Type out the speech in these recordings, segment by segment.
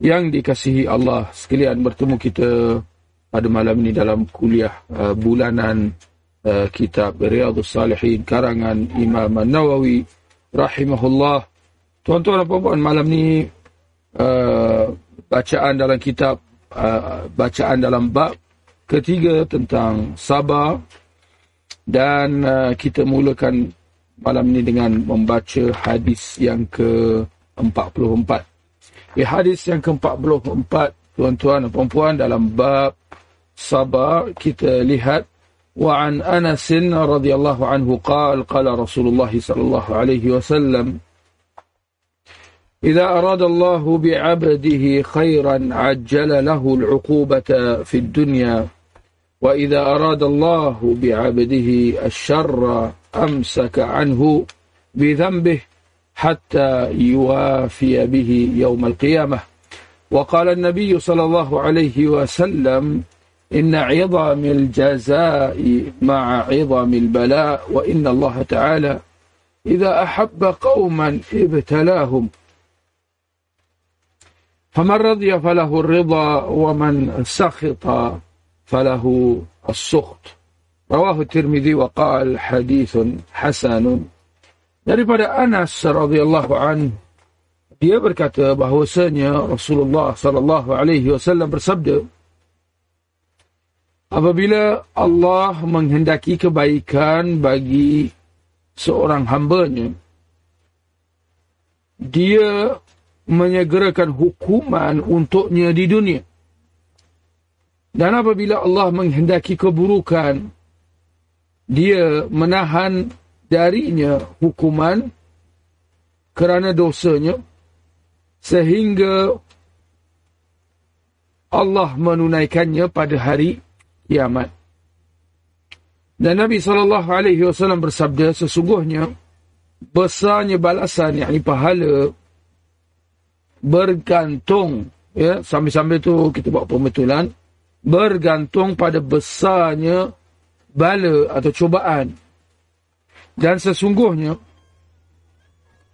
yang dikasihi Allah sekalian bertemu kita pada malam ini dalam kuliah uh, bulanan uh, kitab Riyadhus Salihin karangan Imam An-Nawawi rahimahullah. Tuan-tuan dan puan-puan malam ini uh, bacaan dalam kitab uh, bacaan dalam bab ketiga tentang sabar dan uh, kita mulakan malam ini dengan membaca hadis yang ke-44 di hadis yang ke-44 tuan-tuan dan puan-puan dalam bab sabar kita lihat wa an Anas radhiyallahu anhu qala qala Rasulullah sallallahu alaihi wasallam إذا أراد الله بعبده خيرا عجل له العقوبة في الدنيا وإذا أراد الله بعبده الشر أمسك عنه بذنبه حتى يوافي به يوم القيامة. وقال النبي صلى الله عليه وسلم إن عظم الجزاء مع عظم البلاء وإن الله تعالى إذا أحب قوما ابتلاهم. فمن رضي فله الرضا ومن سخط فله السخط. رواه الترمذي وقال حديث حسن. Daripada Anas radhiyallahu an dia berkata bahwasanya Rasulullah sallallahu alaihi wasallam bersabda apabila Allah menghendaki kebaikan bagi seorang hambanya dia menyegerakan hukuman untuknya di dunia. Dan apabila Allah menghendaki keburukan dia menahan darinya hukuman kerana dosanya sehingga Allah menunaikannya pada hari kiamat. Dan Nabi SAW bersabda sesungguhnya besarnya balasan yakni pahala bergantung ya sambil-sambil tu kita buat pembetulan bergantung pada besarnya bala atau cubaan dan sesungguhnya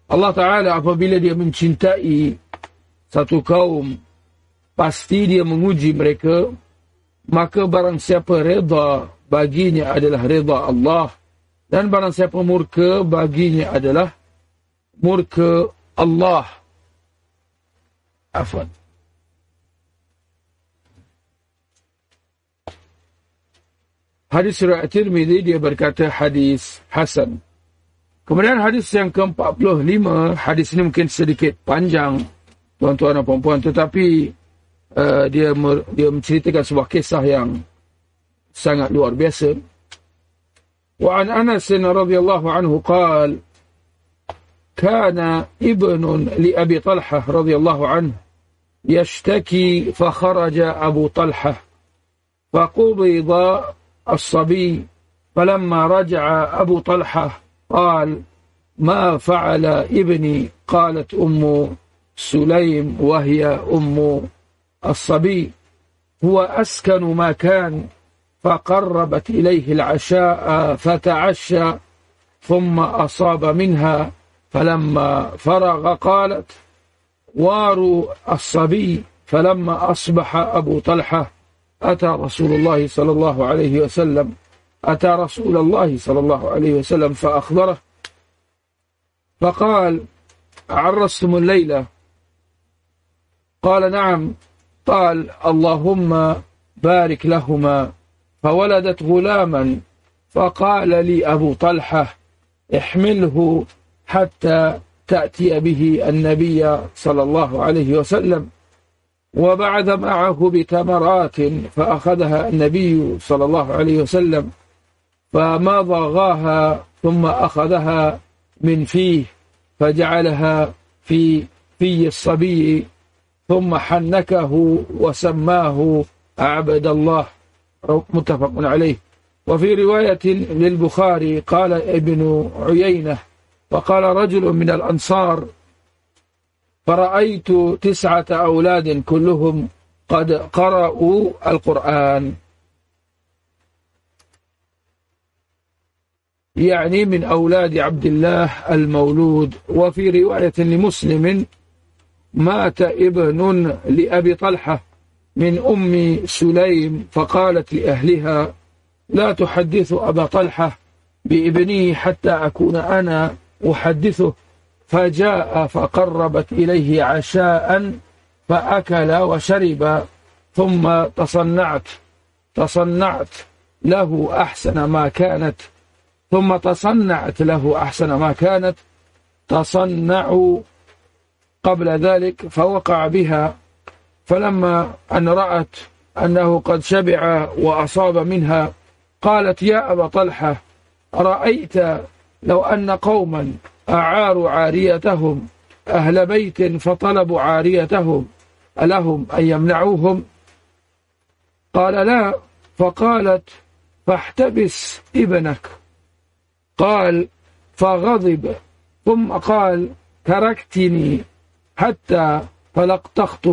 Allah Ta'ala apabila dia mencintai satu kaum, pasti dia menguji mereka, maka barang siapa reda baginya adalah reda Allah. Dan barang siapa murka baginya adalah murka Allah. Afan. Hadis riwayat Tirmizi dia berkata hadis hasan. Kemudian hadis yang ke-45, hadis ini mungkin sedikit panjang tuan-tuan dan puan-puan tetapi uh, dia mer, dia menceritakan sebuah kisah yang sangat luar biasa. Wa an Anas radhiyallahu anhu qala كان ابن لأبي طلحة رضي الله عنه يشتكي فخرج أبو طلحة فقبض الصبي. فلما رجع أبو طلحة قال ما فعل ابني؟ قالت أم سليم وهي أم الصبي. هو أسكن ما كان فقربت إليه العشاء فتعشى ثم أصاب منها. فلما فرغ قالت واروا الصبي. فلما أصبح أبو طلحة أتى رسول الله صلى الله عليه وسلم أتى رسول الله صلى الله عليه وسلم فأخبره فقال عرستم الليلة؟ قال نعم. قال اللهم بارك لهما. فولدت غلاما فقال لي أبو طلحة احمله حتى تأتي به النبي صلى الله عليه وسلم. وبعث معه بتمرات فأخذها النبي صلى الله عليه وسلم فمضغاها ثم أخذها من فيه فجعلها في في الصبي ثم حنكه وسماه عبد الله متفق عليه. وفي رواية للبخاري قال ابن عيينة وقال رجل من الأنصار فرأيت تسعة أولاد كلهم قد قرأوا القرآن. يعني من أولاد عبد الله المولود وفي رواية لمسلم مات ابن لأبي طلحة من أم سليم فقالت لأهلها لا تحدث أبا طلحة بابنه حتى أكون أنا أحدثه. فجاء فقربت إليه عشاء فأكل وشرب ثم تصنعت تصنعت له أحسن ما كانت ثم تصنعت له أحسن ما كانت تصنع قبل ذلك فوقع بها. فلما أن رأت أنه قد شبع وأصاب منها قالت يا أبا طلحة رأيت لو أن قوما أعاروا عاريتهم أهل بيت فطلبوا عاريتهم ألهم أن يمنعوهم؟ قال لا فقالت فاحتبس ابنك. قال فغضب ثم قال تركتني حتى فلقتخت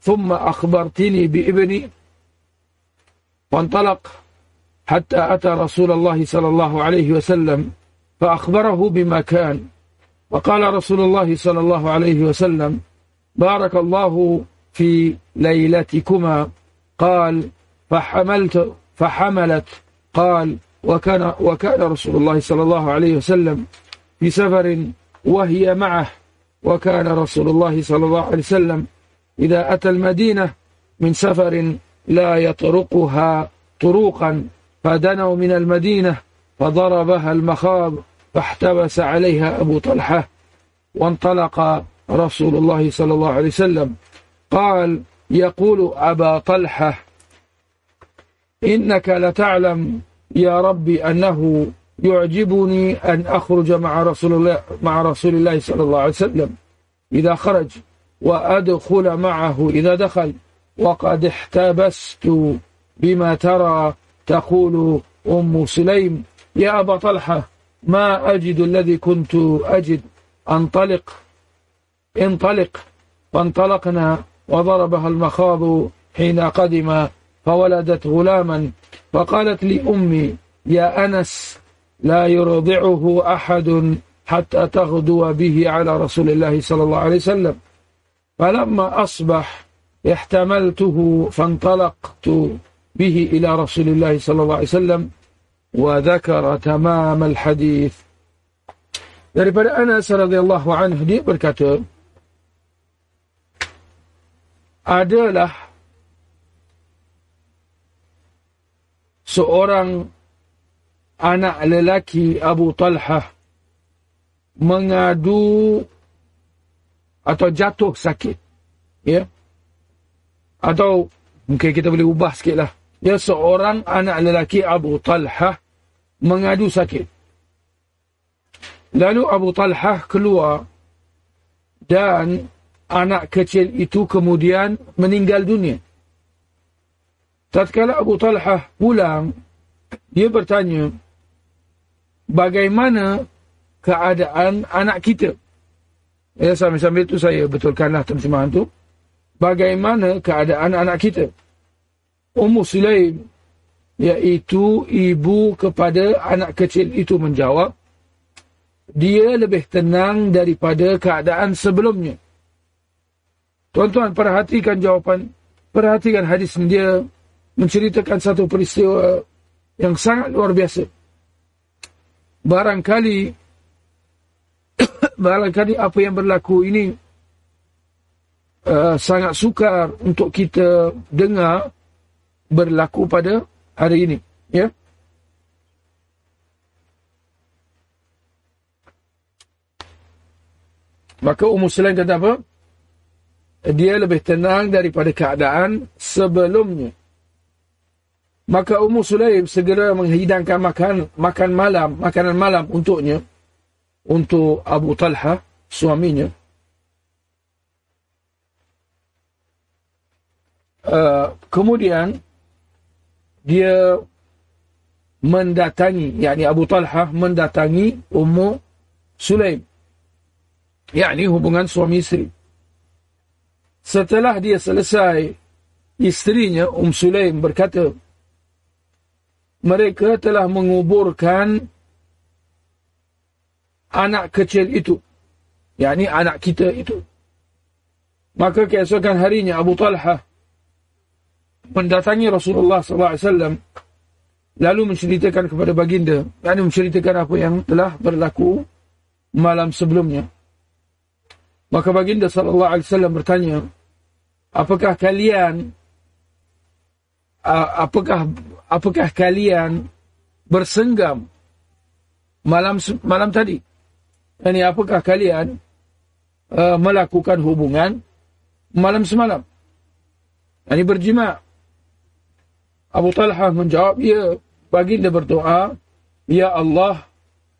ثم أخبرتني بابني. وانطلق حتى أتى رسول الله صلى الله عليه وسلم فأخبره بما كان. وقال رسول الله صلى الله عليه وسلم بارك الله في ليلتكما. قال فحملت فحملت. قال وكان وكان رسول الله صلى الله عليه وسلم في سفر وهي معه. وكان رسول الله صلى الله عليه وسلم إذا أتى المدينة من سفر لا يطرقها طروقا. فدنوا من المدينة فضربها المخاض فاحتبس عليها أبو طلحة وانطلق رسول الله صلى الله عليه وسلم. قال يقول أبا طلحة إنك لتعلم يا ربي أنه يعجبني أن أخرج مع رسول الله مع رسول الله صلى الله عليه وسلم إذا خرج وأدخل معه إذا دخل. وقد احتبست بما ترى تقول أم سليم. يا أبا طلحة ما أجد الذي كنت أجد. أنطلق انطلق. فانطلقنا وضربها المخاض حين قدم فولدت غلاما. فقالت لأمي يا أنس لا يرضعه أحد حتى تغدو به على رسول الله صلى الله عليه وسلم. فلما أصبح احتملته فانطلقت به إلى رسول الله صلى الله عليه وسلم. وذكر تمام الحديث daripada Anas radhiyallahu anhu dia berkata adalah seorang anak lelaki Abu Talhah mengadu atau jatuh sakit ya atau mungkin kita boleh ubah sikitlah ya seorang anak lelaki Abu Talhah mengadu sakit. Lalu Abu Talhah keluar dan anak kecil itu kemudian meninggal dunia. Tatkala Abu Talhah pulang, dia bertanya, bagaimana keadaan anak kita? Ya, sambil-sambil itu saya betulkanlah terjemahan itu. Bagaimana keadaan anak kita? Ummu Sulaim iaitu ibu kepada anak kecil itu menjawab dia lebih tenang daripada keadaan sebelumnya. Tuan-tuan perhatikan jawapan, perhatikan hadis dia menceritakan satu peristiwa yang sangat luar biasa. Barangkali barangkali apa yang berlaku ini uh, sangat sukar untuk kita dengar berlaku pada hari ini. Ya. Maka Ummu Sulaim kata apa? Dia lebih tenang daripada keadaan sebelumnya. Maka Ummu Sulaim segera menghidangkan makan makan malam, makanan malam untuknya untuk Abu Talha suaminya. uh, kemudian dia mendatangi yakni Abu Talha mendatangi Ummu Sulaim. Yakni hubungan suami isteri. Setelah dia selesai istrinya Um Sulaim berkata mereka telah menguburkan anak kecil itu yakni anak kita itu. Maka keesokan harinya Abu Talha mendatangi Rasulullah SAW lalu menceritakan kepada baginda yakni menceritakan apa yang telah berlaku malam sebelumnya maka baginda SAW bertanya apakah kalian apakah apakah kalian bersenggam malam malam tadi ini apakah kalian uh, melakukan hubungan malam semalam? Ini berjima. Abu Talha menjawab, ya baginda berdoa, Ya Allah,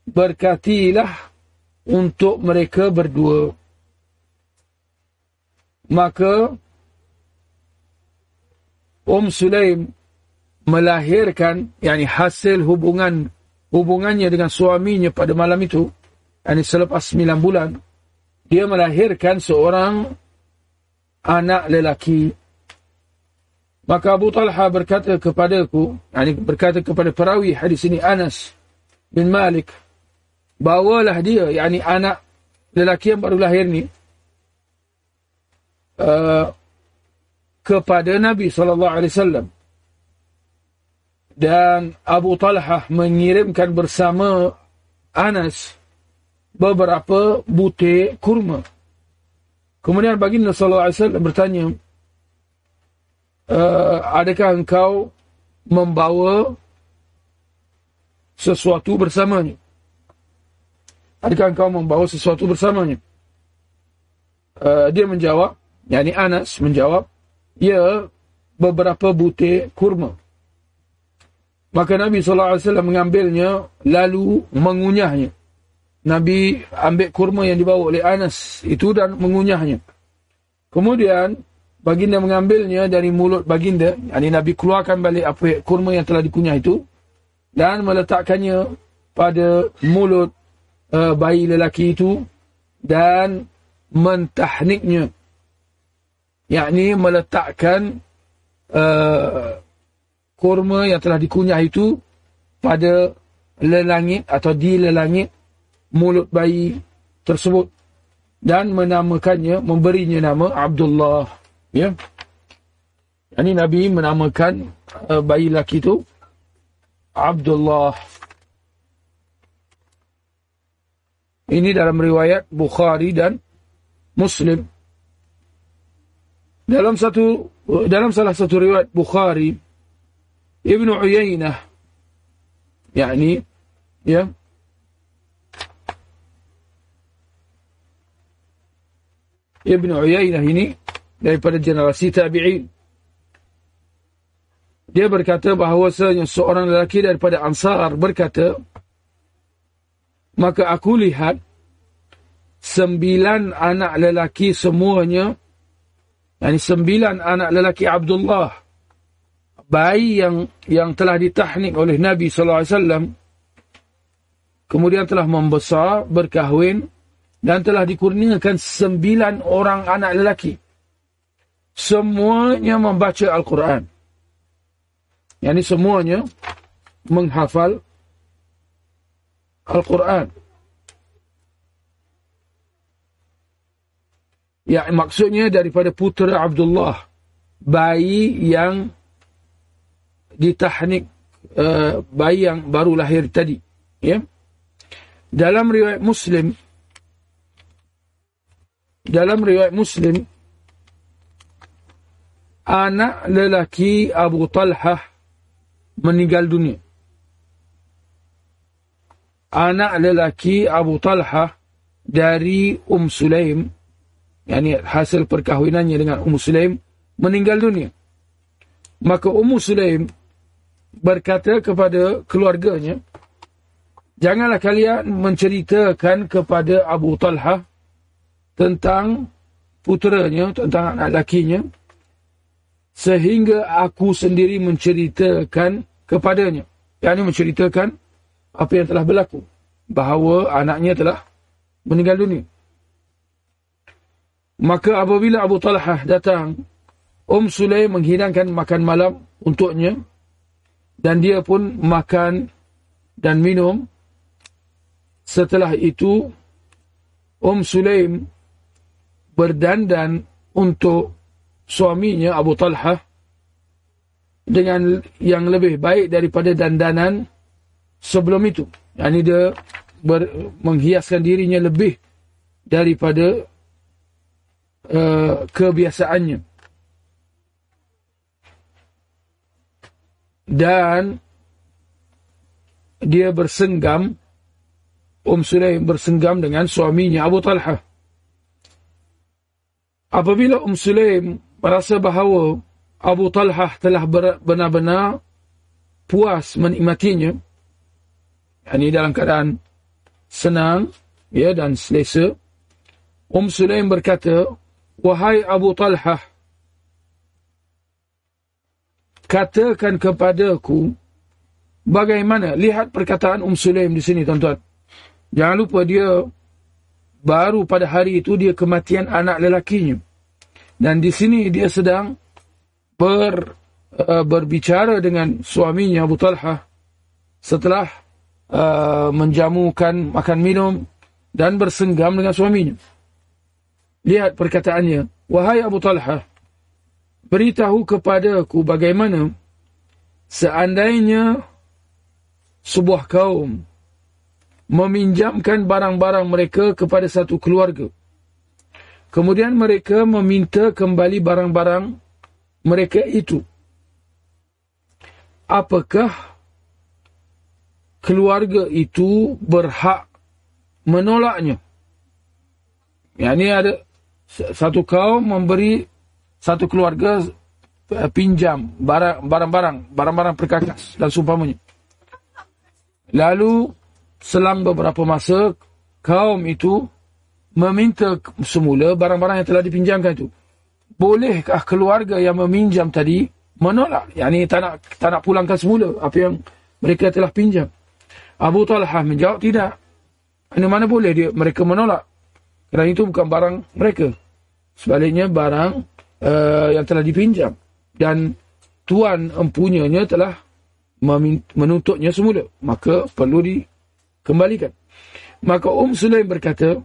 berkatilah untuk mereka berdua. Maka, Um Sulaim melahirkan, yakni hasil hubungan hubungannya dengan suaminya pada malam itu, yakni selepas sembilan bulan, dia melahirkan seorang anak lelaki. Maka Abu Talha berkata kepadaku, yakni berkata kepada perawi hadis ini Anas bin Malik, bawalah dia, yakni anak lelaki yang baru lahir ni, uh, kepada Nabi SAW. Dan Abu Talha mengirimkan bersama Anas beberapa butir kurma. Kemudian baginda wasallam bertanya, uh, adakah engkau membawa sesuatu bersamanya? Adakah engkau membawa sesuatu bersamanya? Uh, dia menjawab, yakni Anas menjawab, ya beberapa butir kurma. Maka Nabi SAW mengambilnya lalu mengunyahnya. Nabi ambil kurma yang dibawa oleh Anas itu dan mengunyahnya. Kemudian baginda mengambilnya dari mulut baginda, yakni Nabi keluarkan balik apa kurma yang telah dikunyah itu dan meletakkannya pada mulut uh, bayi lelaki itu dan mentahniknya. Yakni meletakkan uh, kurma yang telah dikunyah itu pada lelangit atau di lelangit mulut bayi tersebut dan menamakannya memberinya nama Abdullah ya. Ini nabi menamakan uh, bayi laki itu Abdullah. Ini dalam riwayat Bukhari dan Muslim. Dalam satu dalam salah satu riwayat Bukhari Ibnu Uyainah yakni ya Ibn Uyainah ini daripada generasi tabi'in. Dia berkata bahawa seorang lelaki daripada Ansar berkata, maka aku lihat sembilan anak lelaki semuanya, yani sembilan anak lelaki Abdullah, bayi yang yang telah ditahnik oleh Nabi SAW, kemudian telah membesar, berkahwin, dan telah dikurniakan sembilan orang anak lelaki. Semuanya membaca Al-Quran. Ini semuanya menghafal Al-Quran. Ya, maksudnya daripada putera Abdullah. Bayi yang ditahnik uh, bayi yang baru lahir tadi. Ya. Dalam riwayat Muslim, dalam riwayat Muslim anak lelaki Abu Talhah meninggal dunia. Anak lelaki Abu Talhah dari Um Sulaim yakni hasil perkahwinannya dengan Um Sulaim meninggal dunia. Maka Um Sulaim berkata kepada keluarganya, janganlah kalian menceritakan kepada Abu Talhah tentang puteranya, tentang anak lakinya, sehingga aku sendiri menceritakan kepadanya. Yang ini menceritakan apa yang telah berlaku. Bahawa anaknya telah meninggal dunia. Maka apabila Abu Talhah datang, Om Sulaim menghidangkan makan malam untuknya dan dia pun makan dan minum. Setelah itu, Om Sulaim berdandan untuk suaminya Abu Talhah dengan yang lebih baik daripada dandanan sebelum itu. Yang ini dia ber, menghiaskan dirinya lebih daripada uh, kebiasaannya. Dan dia bersenggam, Um Sulaim bersenggam dengan suaminya Abu Talha. Apabila Um Sulaim merasa bahawa Abu Talha telah benar-benar puas menikmatinya, ini dalam keadaan senang ya dan selesa, Um Sulaim berkata, Wahai Abu Talha, katakan kepadaku bagaimana lihat perkataan Um Sulaim di sini tuan-tuan. Jangan lupa dia baru pada hari itu dia kematian anak lelakinya. Dan di sini dia sedang ber, uh, berbicara dengan suaminya Abu Talha setelah uh, menjamukan makan minum dan bersenggam dengan suaminya. Lihat perkataannya. Wahai Abu Talha, beritahu kepadaku bagaimana seandainya sebuah kaum meminjamkan barang-barang mereka kepada satu keluarga. Kemudian mereka meminta kembali barang-barang mereka itu. Apakah keluarga itu berhak menolaknya? Yang ini ada satu kaum memberi satu keluarga eh, pinjam barang-barang, barang-barang perkakas dan seumpamanya. Lalu selang beberapa masa kaum itu meminta semula barang-barang yang telah dipinjamkan itu. Bolehkah keluarga yang meminjam tadi menolak? Yang ini tak nak, tak nak pulangkan semula apa yang mereka telah pinjam. Abu Talha menjawab tidak. Ini mana boleh dia mereka menolak? Kerana itu bukan barang mereka. Sebaliknya barang uh, yang telah dipinjam. Dan tuan empunyanya telah menuntutnya semula. Maka perlu dikembalikan. Maka Um Sulaim berkata,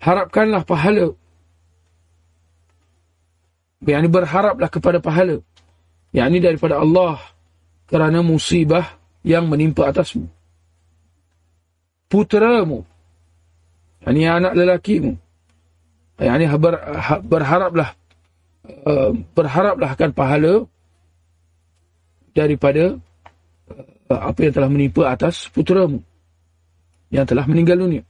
harapkanlah pahala. Yang berharaplah kepada pahala. Yang ini daripada Allah kerana musibah yang menimpa atasmu. Puteramu ini anak lelakimu. Yang ini ber, berharaplah uh, berharaplah akan pahala daripada uh, apa yang telah menimpa atas puteramu yang telah meninggal dunia.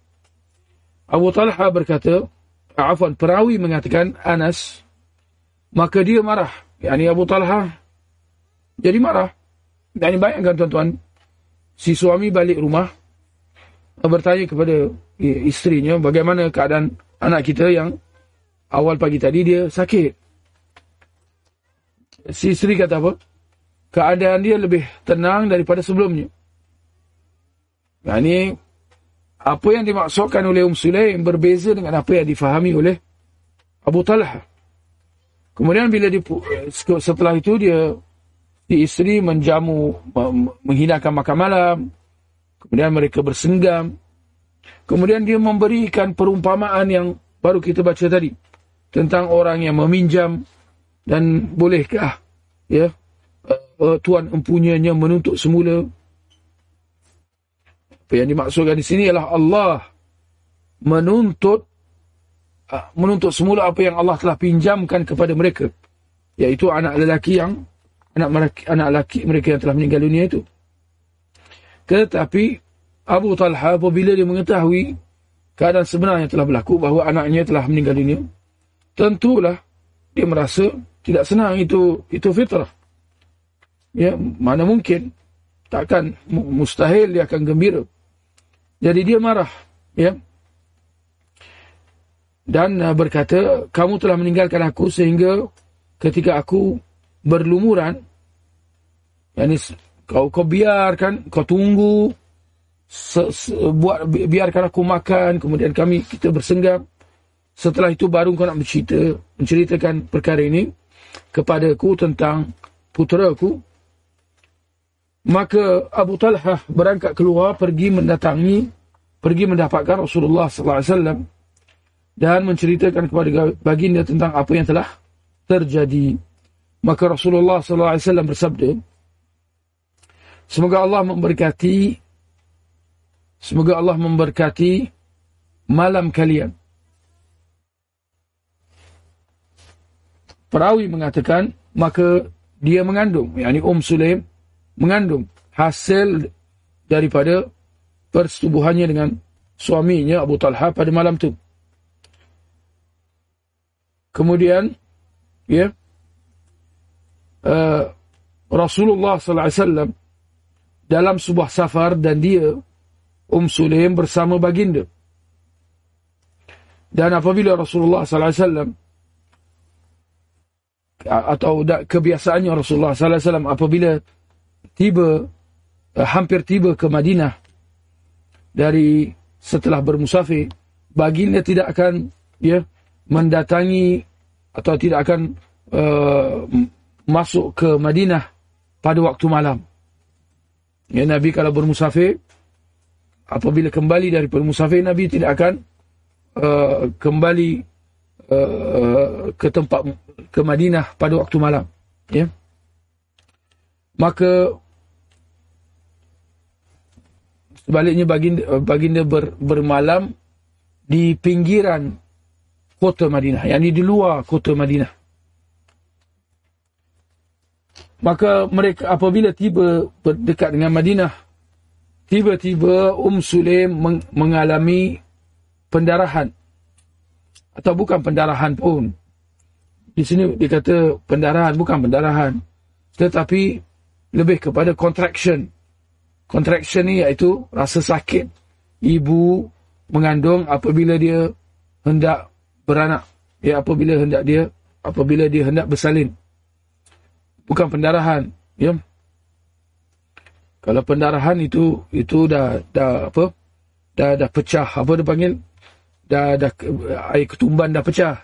Abu Talha berkata, Afan, perawi mengatakan Anas, maka dia marah. Yang ini Abu Talha jadi marah. Dan bayangkan tuan-tuan, si suami balik rumah, bertanya kepada isterinya bagaimana keadaan anak kita yang awal pagi tadi dia sakit. Si isteri kata apa? Keadaan dia lebih tenang daripada sebelumnya. Ini apa yang dimaksudkan oleh Um Sulaim berbeza dengan apa yang difahami oleh Abu Talha. Kemudian bila di, setelah itu dia si isteri menjamu menghidangkan makan malam. Kemudian mereka bersenggam. Kemudian dia memberikan perumpamaan yang baru kita baca tadi tentang orang yang meminjam dan bolehkah ya uh, tuan empunyanya menuntut semula yang dimaksudkan di sini ialah Allah menuntut uh, menuntut semula apa yang Allah telah pinjamkan kepada mereka iaitu anak lelaki yang anak mereka, anak lelaki mereka yang telah meninggal dunia itu tetapi Abu Talha apabila dia mengetahui keadaan sebenarnya telah berlaku bahawa anaknya telah meninggal dunia, tentulah dia merasa tidak senang itu itu fitrah. Ya, mana mungkin takkan mustahil dia akan gembira. Jadi dia marah, ya. Dan uh, berkata, kamu telah meninggalkan aku sehingga ketika aku berlumuran yani kau kau biarkan kau tunggu se, se, buat biarkan aku makan kemudian kami kita bersenggam setelah itu baru kau nak bercerita menceritakan perkara ini kepada aku tentang putera aku maka Abu Talhah berangkat keluar pergi mendatangi pergi mendapatkan Rasulullah sallallahu alaihi wasallam dan menceritakan kepada baginda tentang apa yang telah terjadi maka Rasulullah sallallahu alaihi wasallam bersabda Semoga Allah memberkati Semoga Allah memberkati malam kalian. Perawi mengatakan, maka dia mengandung, yakni Um Sulaim mengandung hasil daripada persetubuhannya dengan suaminya Abu Talha pada malam itu. Kemudian, ya, uh, Rasulullah sallallahu alaihi wasallam dalam sebuah safar dan dia Um Sulaim bersama baginda. Dan apabila Rasulullah sallallahu alaihi wasallam atau kebiasaannya Rasulullah sallallahu alaihi wasallam apabila tiba eh, hampir tiba ke Madinah dari setelah bermusafir baginda tidak akan ya mendatangi atau tidak akan uh, masuk ke Madinah pada waktu malam. Ya Nabi kalau bermusafir apabila kembali dari musafir Nabi tidak akan uh, kembali uh, ke tempat ke Madinah pada waktu malam ya maka sebaliknya baginda baginda ber, bermalam di pinggiran kota Madinah yakni di luar kota Madinah maka mereka apabila tiba dekat dengan Madinah tiba-tiba Um Sulaim meng mengalami pendarahan. Atau bukan pendarahan pun. Di sini dikata pendarahan, bukan pendarahan. Tetapi lebih kepada contraction. Contraction ni iaitu rasa sakit. Ibu mengandung apabila dia hendak beranak. Ya, apabila hendak dia, apabila dia hendak bersalin. Bukan pendarahan. Ya, kalau pendarahan itu itu dah dah apa? Dah dah pecah. Apa dia panggil? Dah dah air ketumban dah pecah.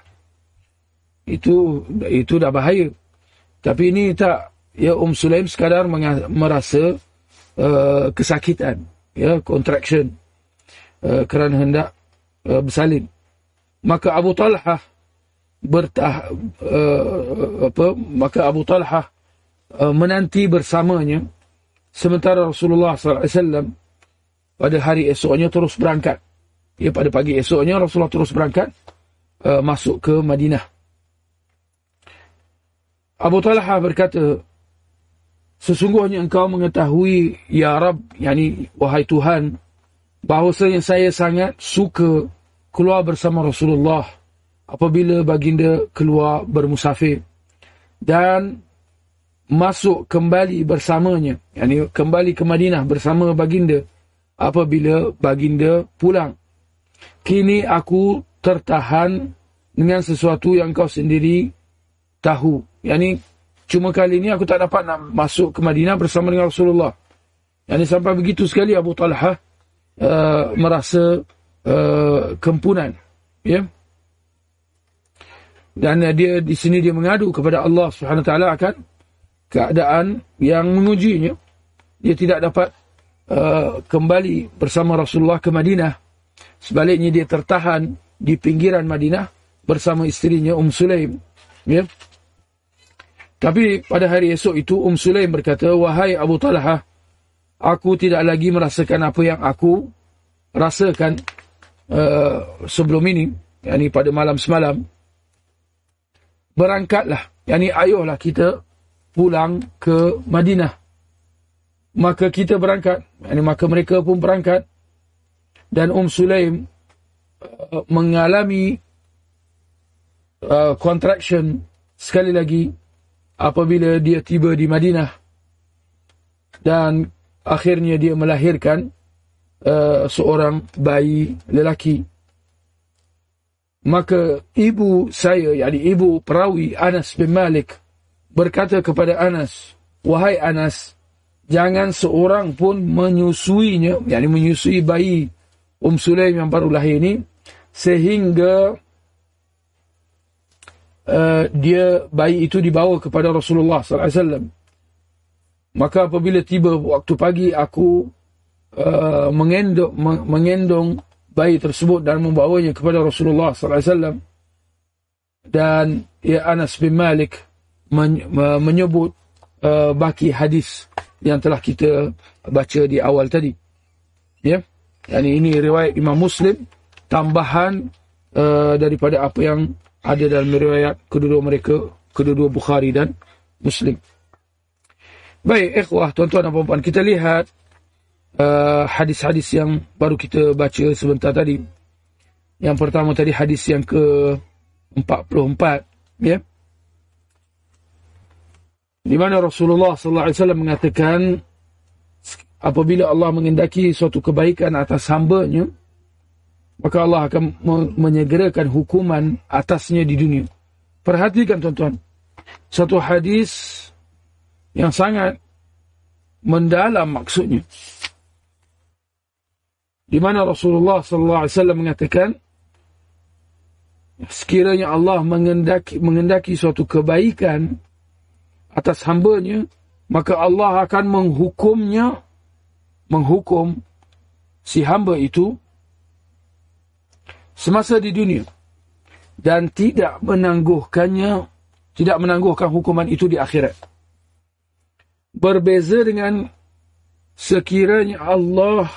Itu itu dah bahaya. Tapi ini tak ya Um Sulaim sekadar merasa uh, kesakitan, ya contraction uh, kerana hendak uh, bersalin. Maka Abu Talha bertah uh, apa? Maka Abu Talha uh, menanti bersamanya Sementara Rasulullah SAW pada hari esoknya terus berangkat. Ya, pada pagi esoknya Rasulullah terus berangkat uh, masuk ke Madinah. Abu Talha berkata, Sesungguhnya engkau mengetahui, Ya Rab, yakni wahai Tuhan, bahawasanya saya sangat suka keluar bersama Rasulullah apabila baginda keluar bermusafir. Dan masuk kembali bersamanya yakni kembali ke Madinah bersama baginda apabila baginda pulang kini aku tertahan dengan sesuatu yang kau sendiri tahu yakni cuma kali ini aku tak dapat nak masuk ke Madinah bersama dengan Rasulullah yakni sampai begitu sekali Abu Talha uh, merasa uh, kempunan ya dan uh, dia di sini dia mengadu kepada Allah Subhanahu taala akan keadaan yang mengujinya. Dia tidak dapat uh, kembali bersama Rasulullah ke Madinah. Sebaliknya dia tertahan di pinggiran Madinah bersama istrinya Um Sulaim. Ya. Tapi pada hari esok itu Um Sulaim berkata, Wahai Abu Talha, aku tidak lagi merasakan apa yang aku rasakan uh, sebelum ini. yakni pada malam semalam. Berangkatlah. yakni ayuhlah kita pulang ke Madinah. Maka kita berangkat, maka mereka pun berangkat dan Um Sulaim uh, mengalami uh, contraction sekali lagi apabila dia tiba di Madinah dan akhirnya dia melahirkan uh, seorang bayi lelaki. maka ibu saya yakni ibu perawi Anas bin Malik berkata kepada Anas wahai Anas jangan seorang pun menyusuinya yakni menyusui bayi Um Sulaim yang baru lahir ini sehingga uh, dia bayi itu dibawa kepada Rasulullah sallallahu alaihi wasallam. Maka apabila tiba waktu pagi aku uh, mengendong mengendong bayi tersebut dan membawanya kepada Rasulullah sallallahu alaihi wasallam. Dan ya Anas bin Malik menyebut uh, baki hadis yang telah kita baca di awal tadi. Ya? Yani ini riwayat Imam Muslim tambahan uh, daripada apa yang ada dalam riwayat kedua-dua mereka kedua-dua Bukhari dan Muslim baik ikhwah tuan-tuan dan puan-puan kita lihat Uh, hadis-hadis uh, yang baru kita baca sebentar tadi. Yang pertama tadi hadis yang ke-44, ya. Di mana Rasulullah sallallahu alaihi wasallam mengatakan apabila Allah mengendaki suatu kebaikan atas hamba-Nya, maka Allah akan menyegerakan hukuman atasnya di dunia. Perhatikan tuan-tuan. Satu hadis yang sangat mendalam maksudnya di mana Rasulullah sallallahu alaihi wasallam mengatakan sekiranya Allah mengendaki mengendaki suatu kebaikan atas hamba-Nya maka Allah akan menghukumnya menghukum si hamba itu semasa di dunia dan tidak menangguhkannya tidak menangguhkan hukuman itu di akhirat berbeza dengan sekiranya Allah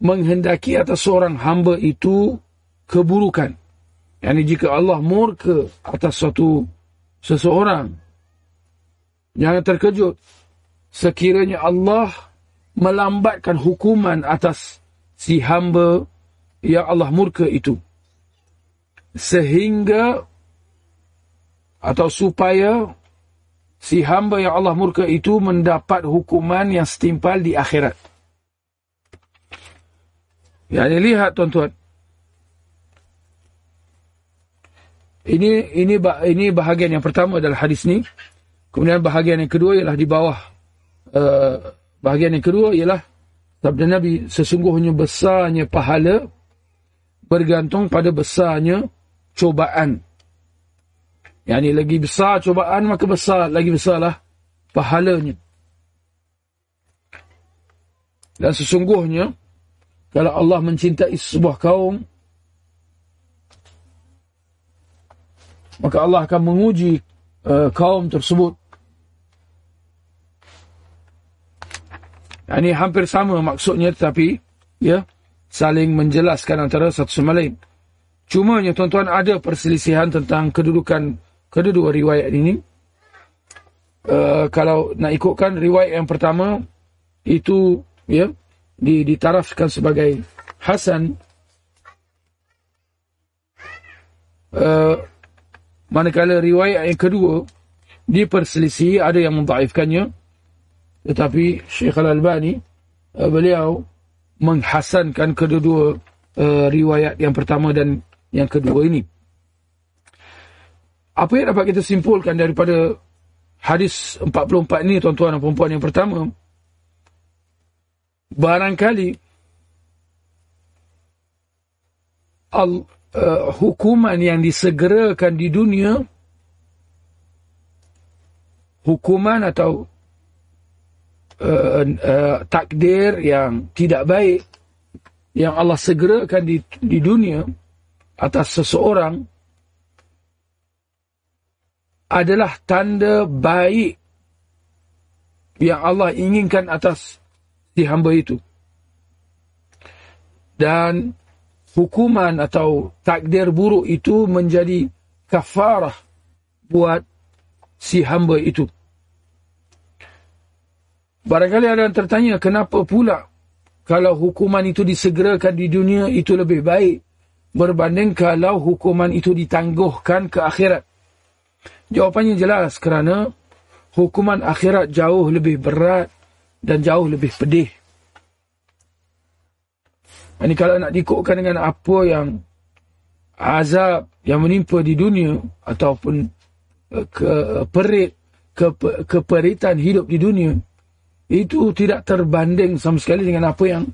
menghendaki atas seorang hamba itu keburukan. Yani jika Allah murka atas suatu seseorang, jangan terkejut. Sekiranya Allah melambatkan hukuman atas si hamba yang Allah murka itu. Sehingga atau supaya si hamba yang Allah murka itu mendapat hukuman yang setimpal di akhirat. Ya, ini lihat tuan-tuan. Ini ini ini bahagian yang pertama adalah hadis ni. Kemudian bahagian yang kedua ialah di bawah uh, bahagian yang kedua ialah sabda Nabi sesungguhnya besarnya pahala bergantung pada besarnya cobaan. Yang ini lagi besar cobaan maka besar lagi besarlah pahalanya. Dan sesungguhnya kalau Allah mencintai sebuah kaum maka Allah akan menguji uh, kaum tersebut ini hampir sama maksudnya tetapi ya saling menjelaskan antara satu sama lain. Cuma ya tuan-tuan ada perselisihan tentang kedudukan kedua-dua riwayat ini. Uh, kalau nak ikutkan riwayat yang pertama itu ya di, ditarafkan sebagai Hasan. Uh, manakala riwayat yang kedua diperselisih ada yang mendaifkannya tetapi Syekh Al-Albani uh, beliau menghasankan kedua-dua uh, riwayat yang pertama dan yang kedua ini. Apa yang dapat kita simpulkan daripada hadis 44 ini tuan-tuan dan puan-puan yang pertama? Barangkali al, uh, hukuman yang disegerakan di dunia hukuman atau uh, uh, takdir yang tidak baik yang Allah segerakan di, di dunia atas seseorang adalah tanda baik yang Allah inginkan atas si hamba itu. Dan hukuman atau takdir buruk itu menjadi kafarah buat si hamba itu. Barangkali ada yang tertanya, kenapa pula kalau hukuman itu disegerakan di dunia itu lebih baik berbanding kalau hukuman itu ditangguhkan ke akhirat? Jawapannya jelas kerana hukuman akhirat jauh lebih berat dan jauh lebih pedih. Ini kalau nak dikutkan dengan apa yang azab yang menimpa di dunia ataupun uh, ke perit ke, keperitan hidup di dunia itu tidak terbanding sama sekali dengan apa yang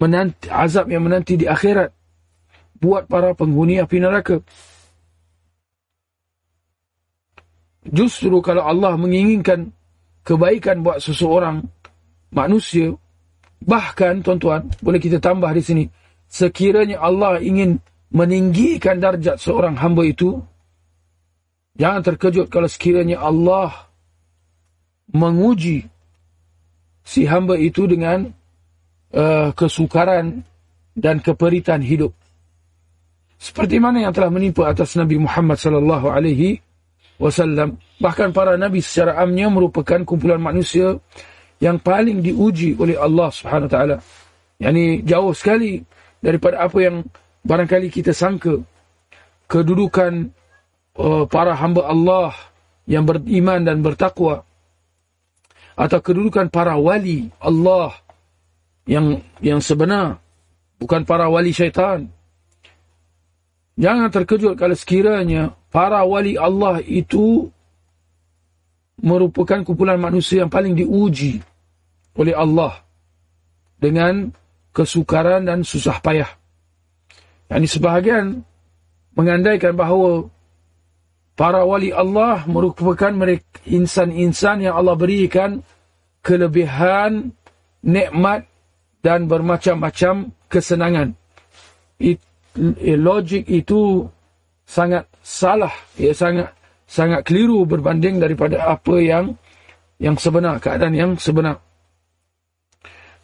menanti, azab yang menanti di akhirat buat para penghuni api neraka. Justru kalau Allah menginginkan kebaikan buat seseorang manusia, bahkan tuan-tuan, boleh kita tambah di sini, sekiranya Allah ingin meninggikan darjat seorang hamba itu, jangan terkejut kalau sekiranya Allah menguji si hamba itu dengan uh, kesukaran dan keperitan hidup. Seperti mana yang telah menimpa atas Nabi Muhammad sallallahu alaihi wasallam. Bahkan para nabi secara amnya merupakan kumpulan manusia yang paling diuji oleh Allah Subhanahu wa taala. Yani jauh sekali daripada apa yang barangkali kita sangka. Kedudukan uh, para hamba Allah yang beriman dan bertakwa atau kedudukan para wali Allah yang yang sebenar bukan para wali syaitan. Jangan terkejut kalau sekiranya para wali Allah itu merupakan kumpulan manusia yang paling diuji oleh Allah dengan kesukaran dan susah payah. Yang sebahagian mengandaikan bahawa para wali Allah merupakan mereka insan-insan yang Allah berikan kelebihan, nikmat dan bermacam-macam kesenangan. It, logik itu sangat salah, ya sangat sangat keliru berbanding daripada apa yang yang sebenar, keadaan yang sebenar.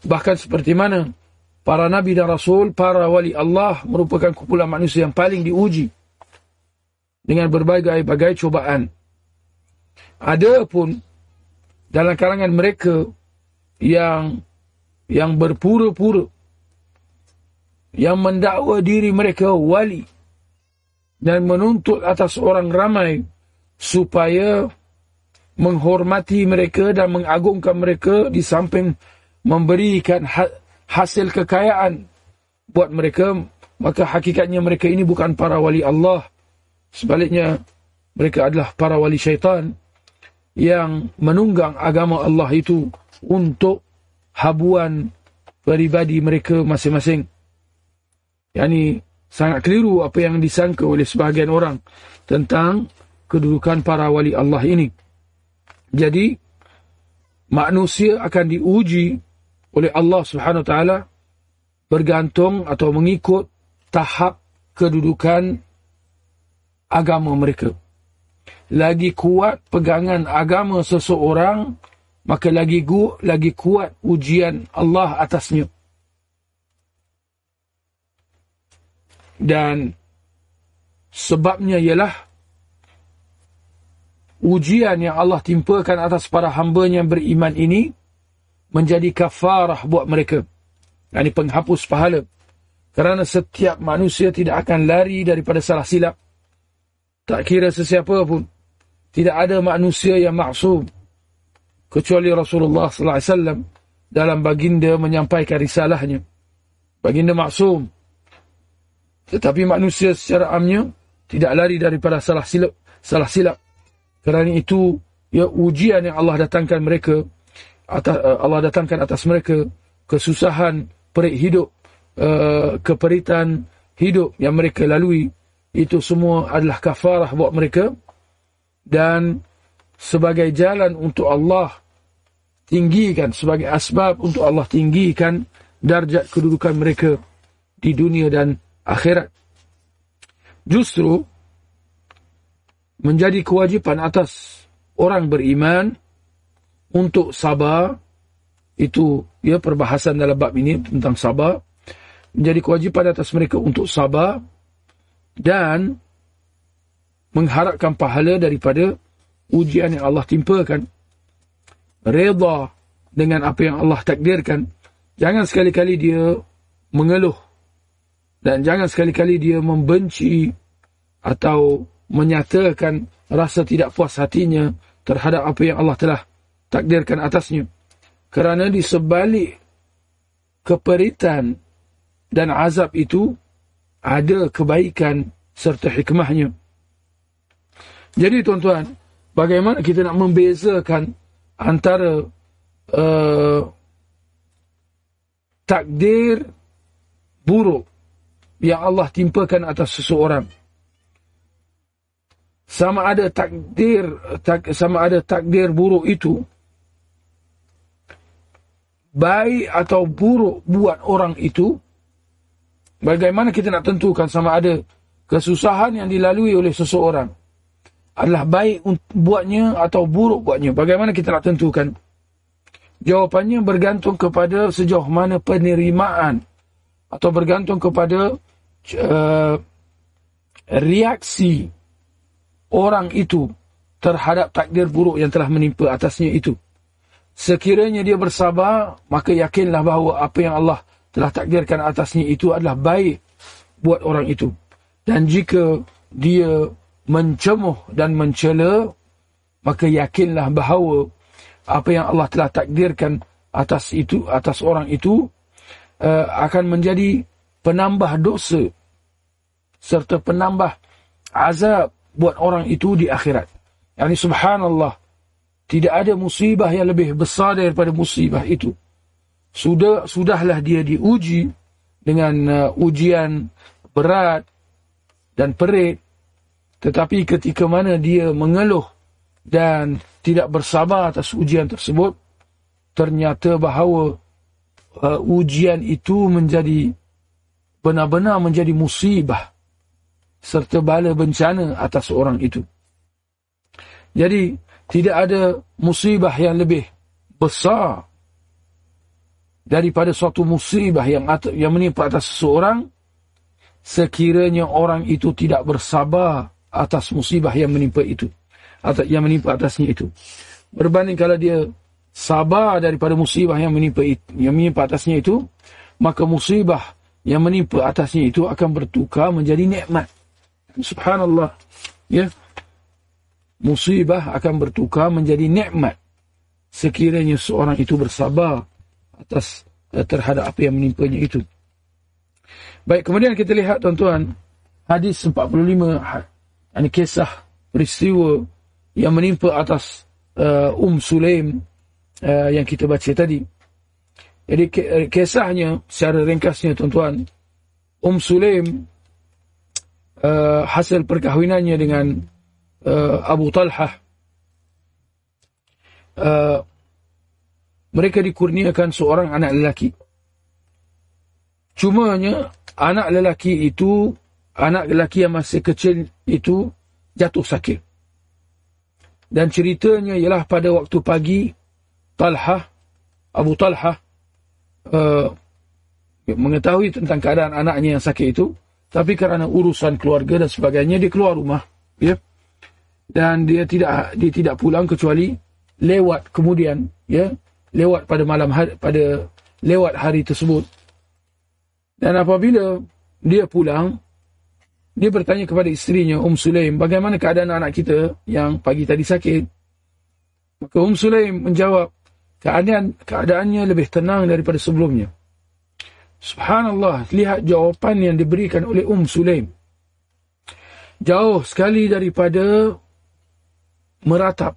Bahkan seperti mana para nabi dan rasul, para wali Allah merupakan kumpulan manusia yang paling diuji dengan berbagai-bagai cobaan. Ada pun dalam kalangan mereka yang yang berpura-pura yang mendakwa diri mereka wali dan menuntut atas orang ramai supaya menghormati mereka dan mengagungkan mereka di samping memberikan ha hasil kekayaan buat mereka maka hakikatnya mereka ini bukan para wali Allah. Sebaliknya mereka adalah para wali syaitan yang menunggang agama Allah itu untuk habuan peribadi mereka masing-masing yakni sangat keliru apa yang disangka oleh sebahagian orang tentang kedudukan para wali Allah ini. Jadi manusia akan diuji oleh Allah Subhanahu Wa Taala bergantung atau mengikut tahap kedudukan agama mereka. Lagi kuat pegangan agama seseorang, maka lagi gu, lagi kuat ujian Allah atasnya. dan sebabnya ialah ujian yang Allah timpakan atas para hamba yang beriman ini menjadi kafarah buat mereka. Ini penghapus pahala. Kerana setiap manusia tidak akan lari daripada salah silap. Tak kira sesiapa pun. Tidak ada manusia yang maksum. Kecuali Rasulullah sallallahu alaihi wasallam dalam baginda menyampaikan risalahnya. Baginda maksum. Tetapi manusia secara amnya tidak lari daripada salah silap. Salah silap. Kerana itu ya ujian yang Allah datangkan mereka atas, uh, Allah datangkan atas mereka kesusahan perik hidup uh, keperitan hidup yang mereka lalui itu semua adalah kafarah buat mereka dan sebagai jalan untuk Allah tinggikan sebagai asbab untuk Allah tinggikan darjat kedudukan mereka di dunia dan akhirat. Justru menjadi kewajipan atas orang beriman untuk sabar itu ya perbahasan dalam bab ini tentang sabar menjadi kewajipan atas mereka untuk sabar dan mengharapkan pahala daripada ujian yang Allah timpakan. Redha dengan apa yang Allah takdirkan. Jangan sekali-kali dia mengeluh. Dan jangan sekali-kali dia membenci atau menyatakan rasa tidak puas hatinya terhadap apa yang Allah telah takdirkan atasnya. Kerana di sebalik keperitan dan azab itu ada kebaikan serta hikmahnya. Jadi tuan-tuan, bagaimana kita nak membezakan antara uh, takdir buruk yang Allah timpakan atas seseorang sama ada takdir tak, sama ada takdir buruk itu baik atau buruk buat orang itu bagaimana kita nak tentukan sama ada kesusahan yang dilalui oleh seseorang adalah baik buatnya atau buruk buatnya bagaimana kita nak tentukan jawapannya bergantung kepada sejauh mana penerimaan atau bergantung kepada uh, reaksi orang itu terhadap takdir buruk yang telah menimpa atasnya itu. Sekiranya dia bersabar, maka yakinlah bahawa apa yang Allah telah takdirkan atasnya itu adalah baik buat orang itu. Dan jika dia mencemuh dan mencela, maka yakinlah bahawa apa yang Allah telah takdirkan atas itu atas orang itu uh, akan menjadi penambah dosa serta penambah azab buat orang itu di akhirat. Yani subhanallah, tidak ada musibah yang lebih besar daripada musibah itu. Sudah sudahlah dia diuji dengan uh, ujian berat dan perit, tetapi ketika mana dia mengeluh dan tidak bersabar atas ujian tersebut, ternyata bahawa uh, ujian itu menjadi benar-benar menjadi musibah serta bala bencana atas orang itu. Jadi, tidak ada musibah yang lebih besar daripada suatu musibah yang yang menimpa atas seseorang sekiranya orang itu tidak bersabar atas musibah yang menimpa itu atau yang menimpa atasnya itu. Berbanding kalau dia sabar daripada musibah yang menimpa itu, yang menimpa atasnya itu, maka musibah yang menimpa atasnya itu akan bertukar menjadi nikmat. Subhanallah. Ya. Musibah akan bertukar menjadi nikmat sekiranya seorang itu bersabar atas eh, terhadap apa yang menimpanya itu. Baik, kemudian kita lihat tuan-tuan hadis 45 ini kisah peristiwa yang menimpa atas uh, Um Sulaim uh, yang kita baca tadi. Jadi kisahnya secara ringkasnya tuan-tuan Um Sulaim uh, hasil perkahwinannya dengan uh, Abu Talhah. Uh, mereka dikurniakan seorang anak lelaki. Cumanya anak lelaki itu, anak lelaki yang masih kecil itu jatuh sakit. Dan ceritanya ialah pada waktu pagi, Talhah, Abu Talhah, uh, mengetahui tentang keadaan anaknya yang sakit itu, tapi kerana urusan keluarga dan sebagainya dia keluar rumah ya dan dia tidak dia tidak pulang kecuali lewat kemudian ya lewat pada malam hari pada lewat hari tersebut dan apabila dia pulang dia bertanya kepada isterinya Um Sulaim bagaimana keadaan anak kita yang pagi tadi sakit maka Um Sulaim menjawab keadaan keadaannya lebih tenang daripada sebelumnya Subhanallah, lihat jawapan yang diberikan oleh Um Sulaim. Jauh sekali daripada meratap.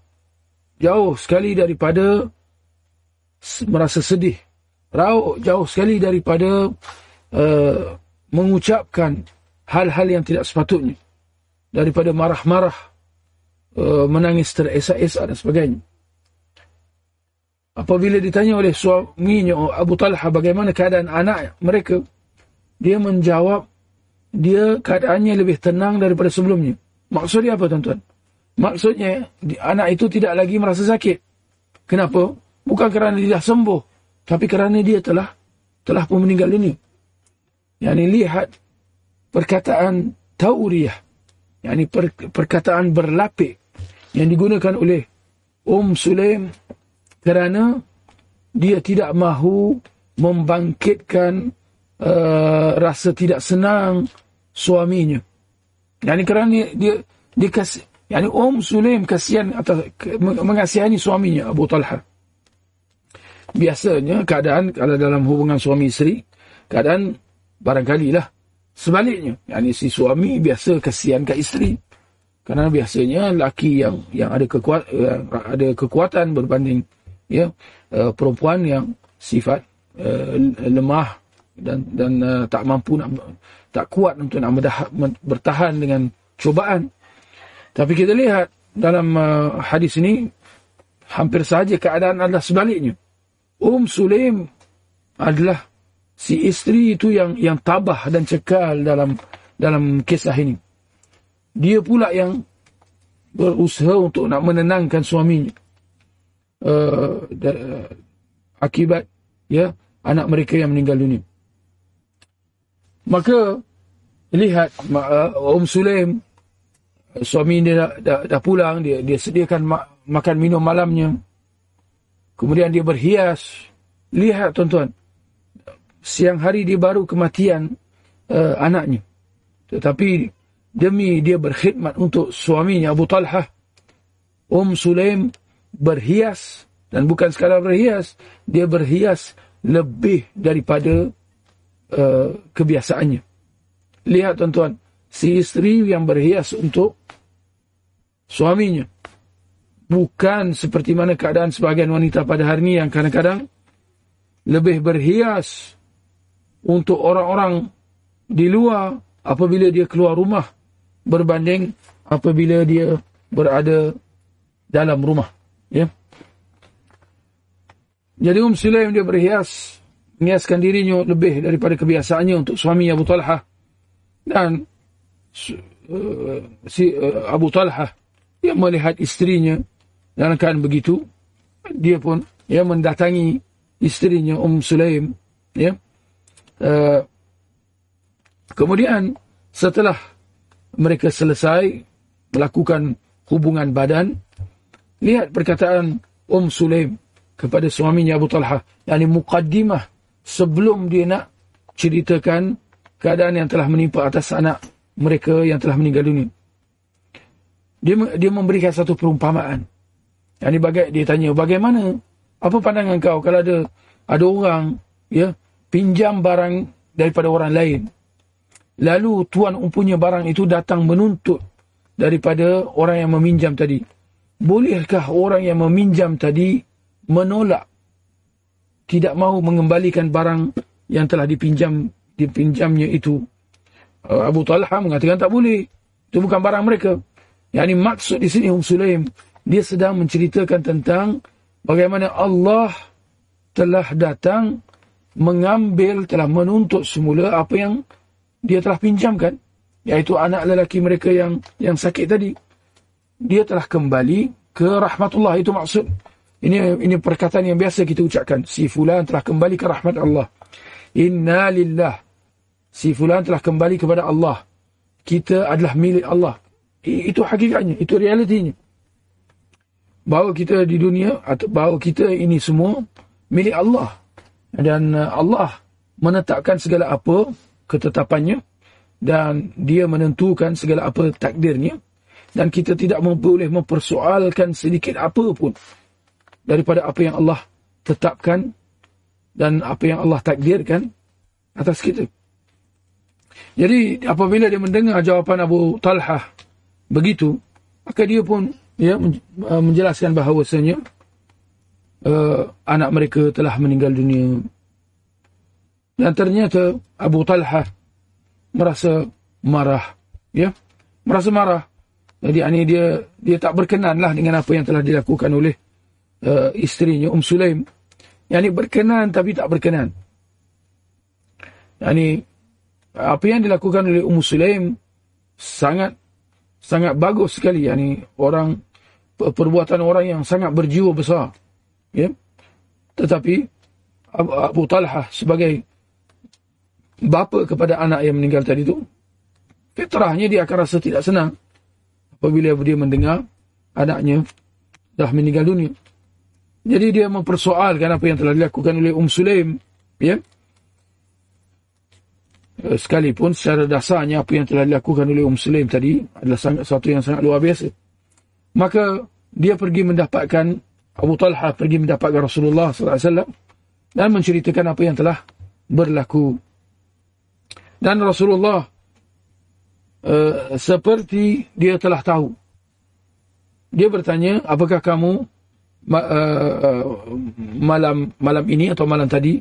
Jauh sekali daripada merasa sedih. Rauh jauh sekali daripada uh, mengucapkan hal-hal yang tidak sepatutnya. Daripada marah-marah, uh, menangis teresak-esak dan sebagainya. Apabila ditanya oleh suaminya Abu Talha bagaimana keadaan anak mereka, dia menjawab dia keadaannya lebih tenang daripada sebelumnya. Maksudnya apa tuan-tuan? Maksudnya anak itu tidak lagi merasa sakit. Kenapa? Bukan kerana dia sembuh, tapi kerana dia telah telah pun meninggal ini. Ini lihat perkataan tauriyah, yang ini per, perkataan berlapik yang digunakan oleh Um Sulaim kerana dia tidak mahu membangkitkan uh, rasa tidak senang suaminya. Yani kerana dia dia, dia kasih yani Om Sulaim kasihan atau mengasihani suaminya Abu Talha. Biasanya keadaan kalau dalam hubungan suami isteri keadaan barangkali lah sebaliknya. Yani si suami biasa kasihan ke isteri. Kerana biasanya laki yang yang ada kekuat yang ada kekuatan berbanding ya uh, perempuan yang sifat uh, lemah dan dan uh, tak mampu nak tak kuat untuk nak bertahan dengan cubaan. Tapi kita lihat dalam hadis ini hampir saja keadaan adalah sebaliknya. Um Sulaim adalah si isteri itu yang yang tabah dan cekal dalam dalam kisah ini. Dia pula yang berusaha untuk nak menenangkan suaminya. Uh, akibat ya anak mereka yang meninggal dunia. Maka lihat uh, Um Sulaim suami dia dah, dah, dah pulang dia dia sediakan ma makan minum malamnya kemudian dia berhias. Lihat tuan-tuan. Siang hari dia baru kematian uh, anaknya. Tetapi demi dia berkhidmat untuk suaminya Abu Talha Um Sulaim berhias. Dan bukan sekadar berhias dia berhias lebih daripada uh, kebiasaannya. Lihat tuan-tuan. Si isteri yang berhias untuk suaminya. Bukan seperti mana keadaan sebagian wanita pada hari ini yang kadang-kadang lebih berhias untuk orang-orang di luar apabila dia keluar rumah berbanding apabila dia berada dalam rumah. Ya. Jadi Um Sulaim dia berhias, menghiaskan dirinya lebih daripada kebiasaannya untuk suami Abu Talha. Dan uh, si uh, Abu Talha dia melihat istrinya dalam keadaan begitu dia pun ya mendatangi istrinya Um Sulaim ya uh, kemudian setelah mereka selesai melakukan hubungan badan lihat perkataan Um Sulaim kepada suaminya Abu Talha yakni mukaddimah sebelum dia nak ceritakan keadaan yang telah menimpa atas anak mereka yang telah meninggal dunia dia dia memberikan satu perumpamaan. Yang ini bagai dia tanya bagaimana apa pandangan kau kalau ada ada orang ya pinjam barang daripada orang lain. Lalu tuan umpunya barang itu datang menuntut daripada orang yang meminjam tadi. Bolehkah orang yang meminjam tadi menolak tidak mahu mengembalikan barang yang telah dipinjam dipinjamnya itu? Abu Talha mengatakan tak boleh. Itu bukan barang mereka. Yang ini maksud di sini Um Sulaim. Dia sedang menceritakan tentang bagaimana Allah telah datang mengambil, telah menuntut semula apa yang dia telah pinjamkan. Iaitu anak lelaki mereka yang yang sakit tadi. Dia telah kembali ke rahmatullah. Itu maksud. Ini ini perkataan yang biasa kita ucapkan. Si fulan telah kembali ke rahmat Allah. Inna lillah. Si fulan telah kembali kepada Allah. Kita adalah milik Allah. Itu hakikatnya, itu realitinya. Bahawa kita di dunia atau bahawa kita ini semua milik Allah. Dan uh, Allah menetapkan segala apa ketetapannya dan dia menentukan segala apa takdirnya dan kita tidak boleh mempersoalkan sedikit apa pun daripada apa yang Allah tetapkan dan apa yang Allah takdirkan atas kita. Jadi apabila dia mendengar jawapan Abu Talhah begitu maka dia pun ya menjelaskan bahawasanya uh, anak mereka telah meninggal dunia. Dan ternyata Abu Talha merasa marah ya. Merasa marah. Jadi ini dia dia tak berkenanlah dengan apa yang telah dilakukan oleh uh, isterinya Um Sulaim. Yang ini berkenan tapi tak berkenan. Yang ini apa yang dilakukan oleh Um Sulaim sangat sangat bagus sekali. Yakni orang perbuatan orang yang sangat berjiwa besar. Ya. Tetapi Abu Talha sebagai bapa kepada anak yang meninggal tadi itu fitrahnya dia akan rasa tidak senang apabila dia mendengar anaknya dah meninggal dunia. Jadi dia mempersoalkan apa yang telah dilakukan oleh Um Sulaim ya. Eh, sekalipun secara dasarnya apa yang telah dilakukan oleh Um Sulaim tadi adalah sangat, sesuatu yang sangat luar biasa. Maka dia pergi mendapatkan Abu Talha pergi mendapatkan Rasulullah SAW dan menceritakan apa yang telah berlaku. Dan Rasulullah uh, seperti dia telah tahu. Dia bertanya, apakah kamu uh, malam malam ini atau malam tadi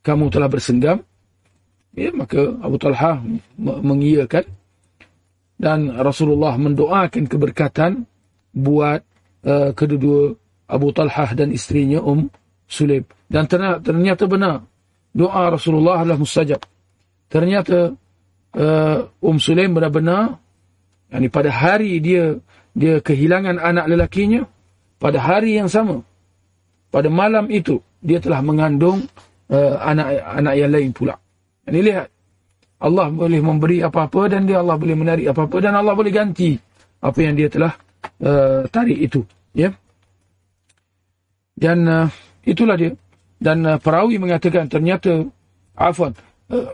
kamu telah bersenggam? Ya, maka Abu Talha mengiyakan dan Rasulullah mendoakan keberkatan buat uh, kedua-dua Abu Talha dan istrinya Um Sulaim. Dan ternyata, ternyata benar doa Rasulullah adalah mustajab. Ternyata uh, Um Sulaim benar-benar yani pada hari dia dia kehilangan anak lelakinya pada hari yang sama pada malam itu dia telah mengandung uh, anak anak yang lain pula. Ini lihat. Allah boleh memberi apa-apa dan dia Allah boleh menarik apa-apa dan Allah boleh ganti apa yang dia telah uh, tarik itu. Ya. Dan uh, itulah dia. Dan uh, perawi mengatakan ternyata afwan. Uh,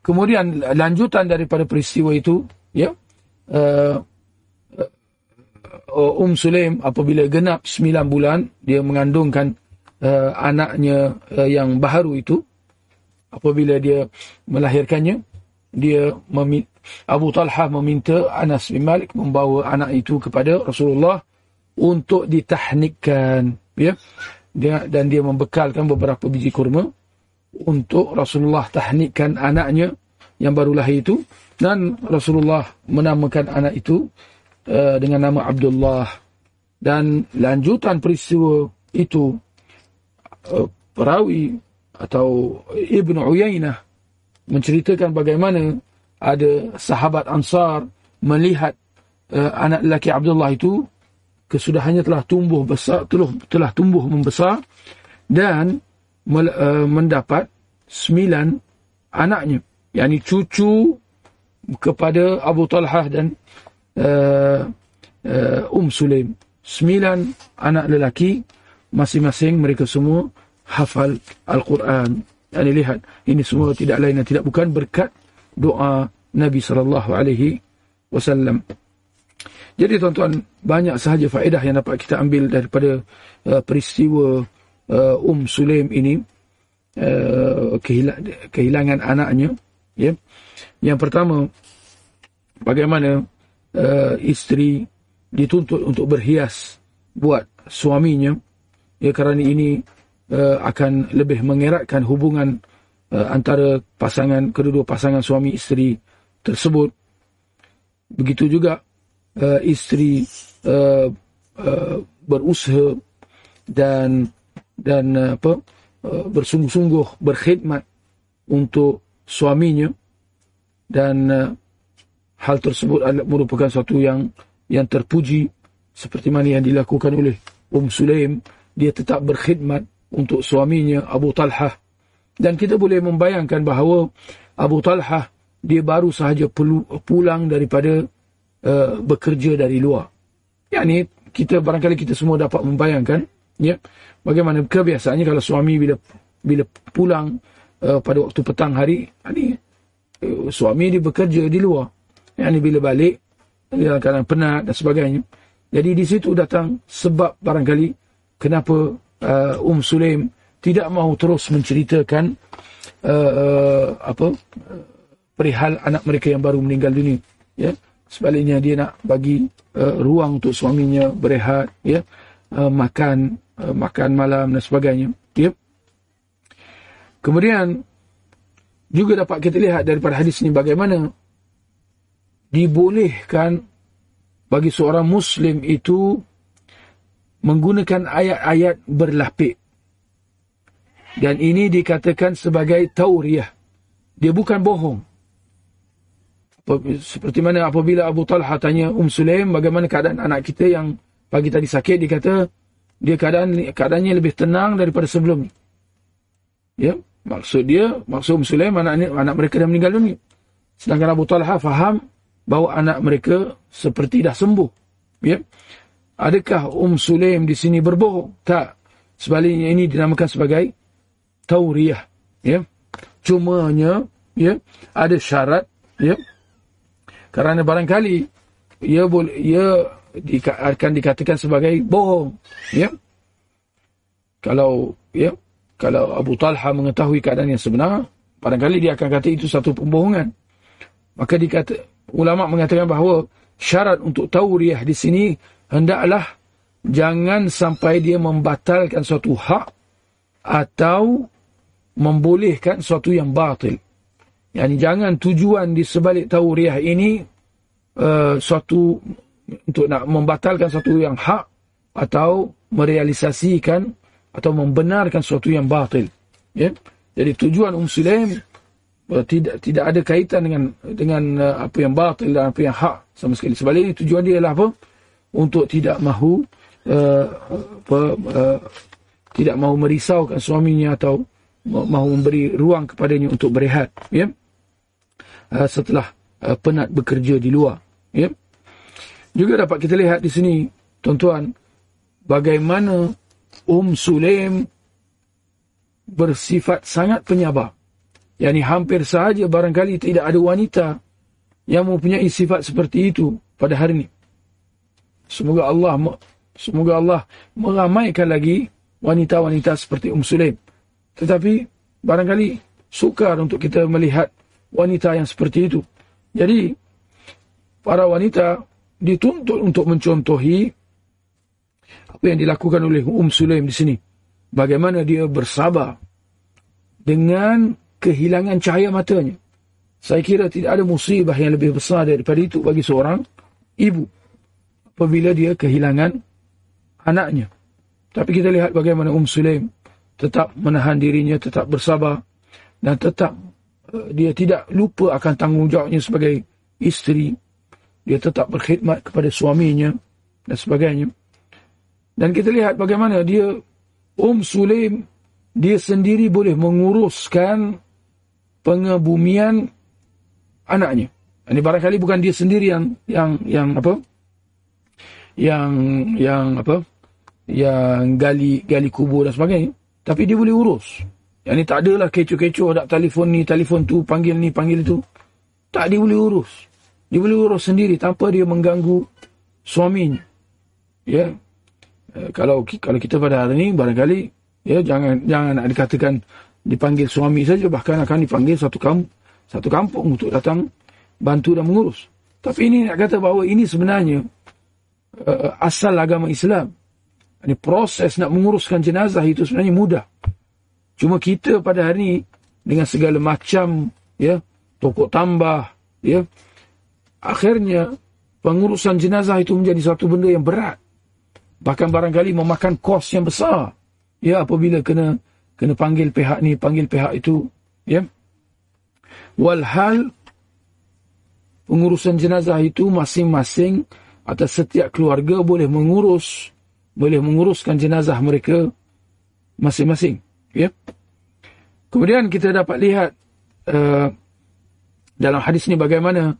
kemudian lanjutan daripada peristiwa itu, ya. Uh, uh, Um Sulaim apabila genap 9 bulan dia mengandungkan uh, anaknya uh, yang baharu itu apabila dia melahirkannya dia meminta, Abu Talha meminta Anas bin Malik membawa anak itu kepada Rasulullah untuk ditahnikkan ya. Dia, dan dia membekalkan beberapa biji kurma untuk Rasulullah tahnikkan anaknya yang baru lahir itu. Dan Rasulullah menamakan anak itu uh, dengan nama Abdullah. Dan lanjutan peristiwa itu uh, perawi atau Ibn Uyainah menceritakan bagaimana ada sahabat Ansar melihat uh, anak lelaki Abdullah itu kesudahannya telah tumbuh besar telah, telah tumbuh membesar dan uh, mendapat sembilan anaknya yakni cucu kepada Abu Talhah dan uh, uh, Um Sulaim sembilan anak lelaki masing-masing mereka semua hafal Al-Quran. Dan lihat, ini semua tidak lain dan tidak bukan berkat doa Nabi sallallahu alaihi wasallam. Jadi tuan-tuan, banyak sahaja faedah yang dapat kita ambil daripada uh, peristiwa uh, Um Sulaim ini uh, kehila kehilangan anaknya, ya. Yang pertama, bagaimana uh, isteri dituntut untuk berhias buat suaminya ya kerana ini uh, akan lebih mengeratkan hubungan uh, antara pasangan kedua-dua pasangan suami isteri tersebut. Begitu juga uh, isteri uh, uh, berusaha dan dan uh, apa uh, bersungguh-sungguh berkhidmat untuk suaminya dan uh, hal tersebut adalah merupakan satu yang yang terpuji seperti mana yang dilakukan oleh Um Sulaim dia tetap berkhidmat untuk suaminya Abu Talha. Dan kita boleh membayangkan bahawa Abu Talha dia baru sahaja pulang daripada uh, bekerja dari luar. Yang ini kita barangkali kita semua dapat membayangkan ya bagaimana kebiasaannya kalau suami bila bila pulang uh, pada waktu petang hari ini uh, suami dia bekerja di luar. Yang ini bila balik dia kadang penat dan sebagainya. Jadi di situ datang sebab barangkali kenapa uh, Um Sulaim tidak mahu terus menceritakan uh, uh, apa perihal anak mereka yang baru meninggal dunia ya. Sebaliknya dia nak bagi uh, ruang untuk suaminya berehat ya. Uh, makan uh, makan malam dan sebagainya ya. Kemudian juga dapat kita lihat daripada hadis ini bagaimana dibolehkan bagi seorang muslim itu menggunakan ayat-ayat berlapik. Dan ini dikatakan sebagai tauriah. Dia bukan bohong. Seperti mana apabila Abu Talha tanya Um Sulaim bagaimana keadaan anak kita yang pagi tadi sakit, dia kata dia keadaan keadaannya lebih tenang daripada sebelum ni. Ya, maksud dia, maksud Um Sulaim anak, anak mereka dah meninggal dunia. Sedangkan Abu Talha faham bahawa anak mereka seperti dah sembuh. Ya. Adakah Um Sulaim di sini berbohong? Tak. Sebaliknya ini dinamakan sebagai tauriah. Ya. Cumanya ya, ada syarat. Ya. Kerana barangkali ia boleh ia akan dikatakan sebagai bohong. Ya. Kalau ya, kalau Abu Talha mengetahui keadaan yang sebenar, barangkali dia akan kata itu satu pembohongan. Maka dikata, ulama mengatakan bahawa syarat untuk tauriah di sini hendaklah jangan sampai dia membatalkan suatu hak atau membolehkan suatu yang batil. Yani jangan tujuan di sebalik tauriah ini uh, suatu untuk nak membatalkan suatu yang hak atau merealisasikan atau membenarkan sesuatu yang batil. Ya. Jadi tujuan Umm Sulaim uh, tidak tidak ada kaitan dengan dengan uh, apa yang batil dan apa yang hak sama sekali. Sebaliknya tujuan dia adalah apa? Untuk tidak mahu uh, apa, uh, tidak mahu merisaukan suaminya atau mahu memberi ruang kepadanya untuk berehat, ya. Uh, setelah uh, penat bekerja di luar, ya. Juga dapat kita lihat di sini, tuan-tuan, bagaimana Um Sulaim bersifat sangat penyabar. Yang ini hampir sahaja barangkali tidak ada wanita yang mempunyai sifat seperti itu pada hari ini. Semoga Allah semoga Allah meramaikan lagi wanita-wanita seperti Um Sulaim. Tetapi barangkali sukar untuk kita melihat wanita yang seperti itu. Jadi para wanita dituntut untuk mencontohi apa yang dilakukan oleh Um Sulaim di sini. Bagaimana dia bersabar dengan kehilangan cahaya matanya. Saya kira tidak ada musibah yang lebih besar daripada itu bagi seorang ibu. Apabila dia kehilangan anaknya. Tapi kita lihat bagaimana Um Sulaim tetap menahan dirinya, tetap bersabar. Dan tetap uh, dia tidak lupa akan tanggungjawabnya sebagai isteri. Dia tetap berkhidmat kepada suaminya dan sebagainya. Dan kita lihat bagaimana dia Um Sulaim dia sendiri boleh menguruskan pengebumian anaknya. Ini barangkali bukan dia sendiri yang yang yang apa? Yang yang apa? Yang gali gali kubur dan sebagainya. Tapi dia boleh urus. Yang ini tak adalah kecoh-kecoh ada telefon ni, telefon tu, panggil ni, panggil tu. Tak dia boleh urus. Dia boleh urus sendiri tanpa dia mengganggu suaminya. Ya, Eh, kalau kalau kita pada hari ini barangkali ya jangan jangan nak dikatakan dipanggil suami saja bahkan akan dipanggil satu kampung satu kampung untuk datang bantu dan mengurus. Tapi ini nak kata bahawa ini sebenarnya uh, asal agama Islam. Ini proses nak menguruskan jenazah itu sebenarnya mudah. Cuma kita pada hari ini dengan segala macam ya tokok tambah ya akhirnya pengurusan jenazah itu menjadi satu benda yang berat bahkan barangkali memakan kos yang besar ya apabila kena kena panggil pihak ni panggil pihak itu ya walhal pengurusan jenazah itu masing-masing atau setiap keluarga boleh mengurus boleh menguruskan jenazah mereka masing-masing ya. Kemudian kita dapat lihat uh, dalam hadis ini bagaimana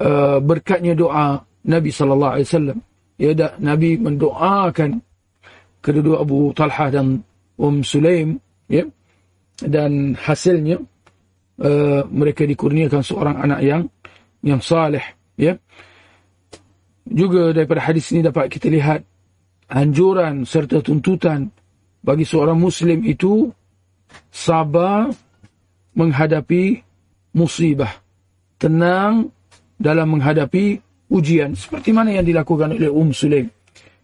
uh, berkatnya doa Nabi sallallahu alaihi wasallam. Ya dah Nabi mendoakan kedua Abu Talha dan Um Sulaim ya. Dan hasilnya uh, mereka dikurniakan seorang anak yang yang saleh ya. Juga daripada hadis ini dapat kita lihat anjuran serta tuntutan bagi seorang muslim itu sabar menghadapi musibah tenang dalam menghadapi ujian seperti mana yang dilakukan oleh Um Sulaim.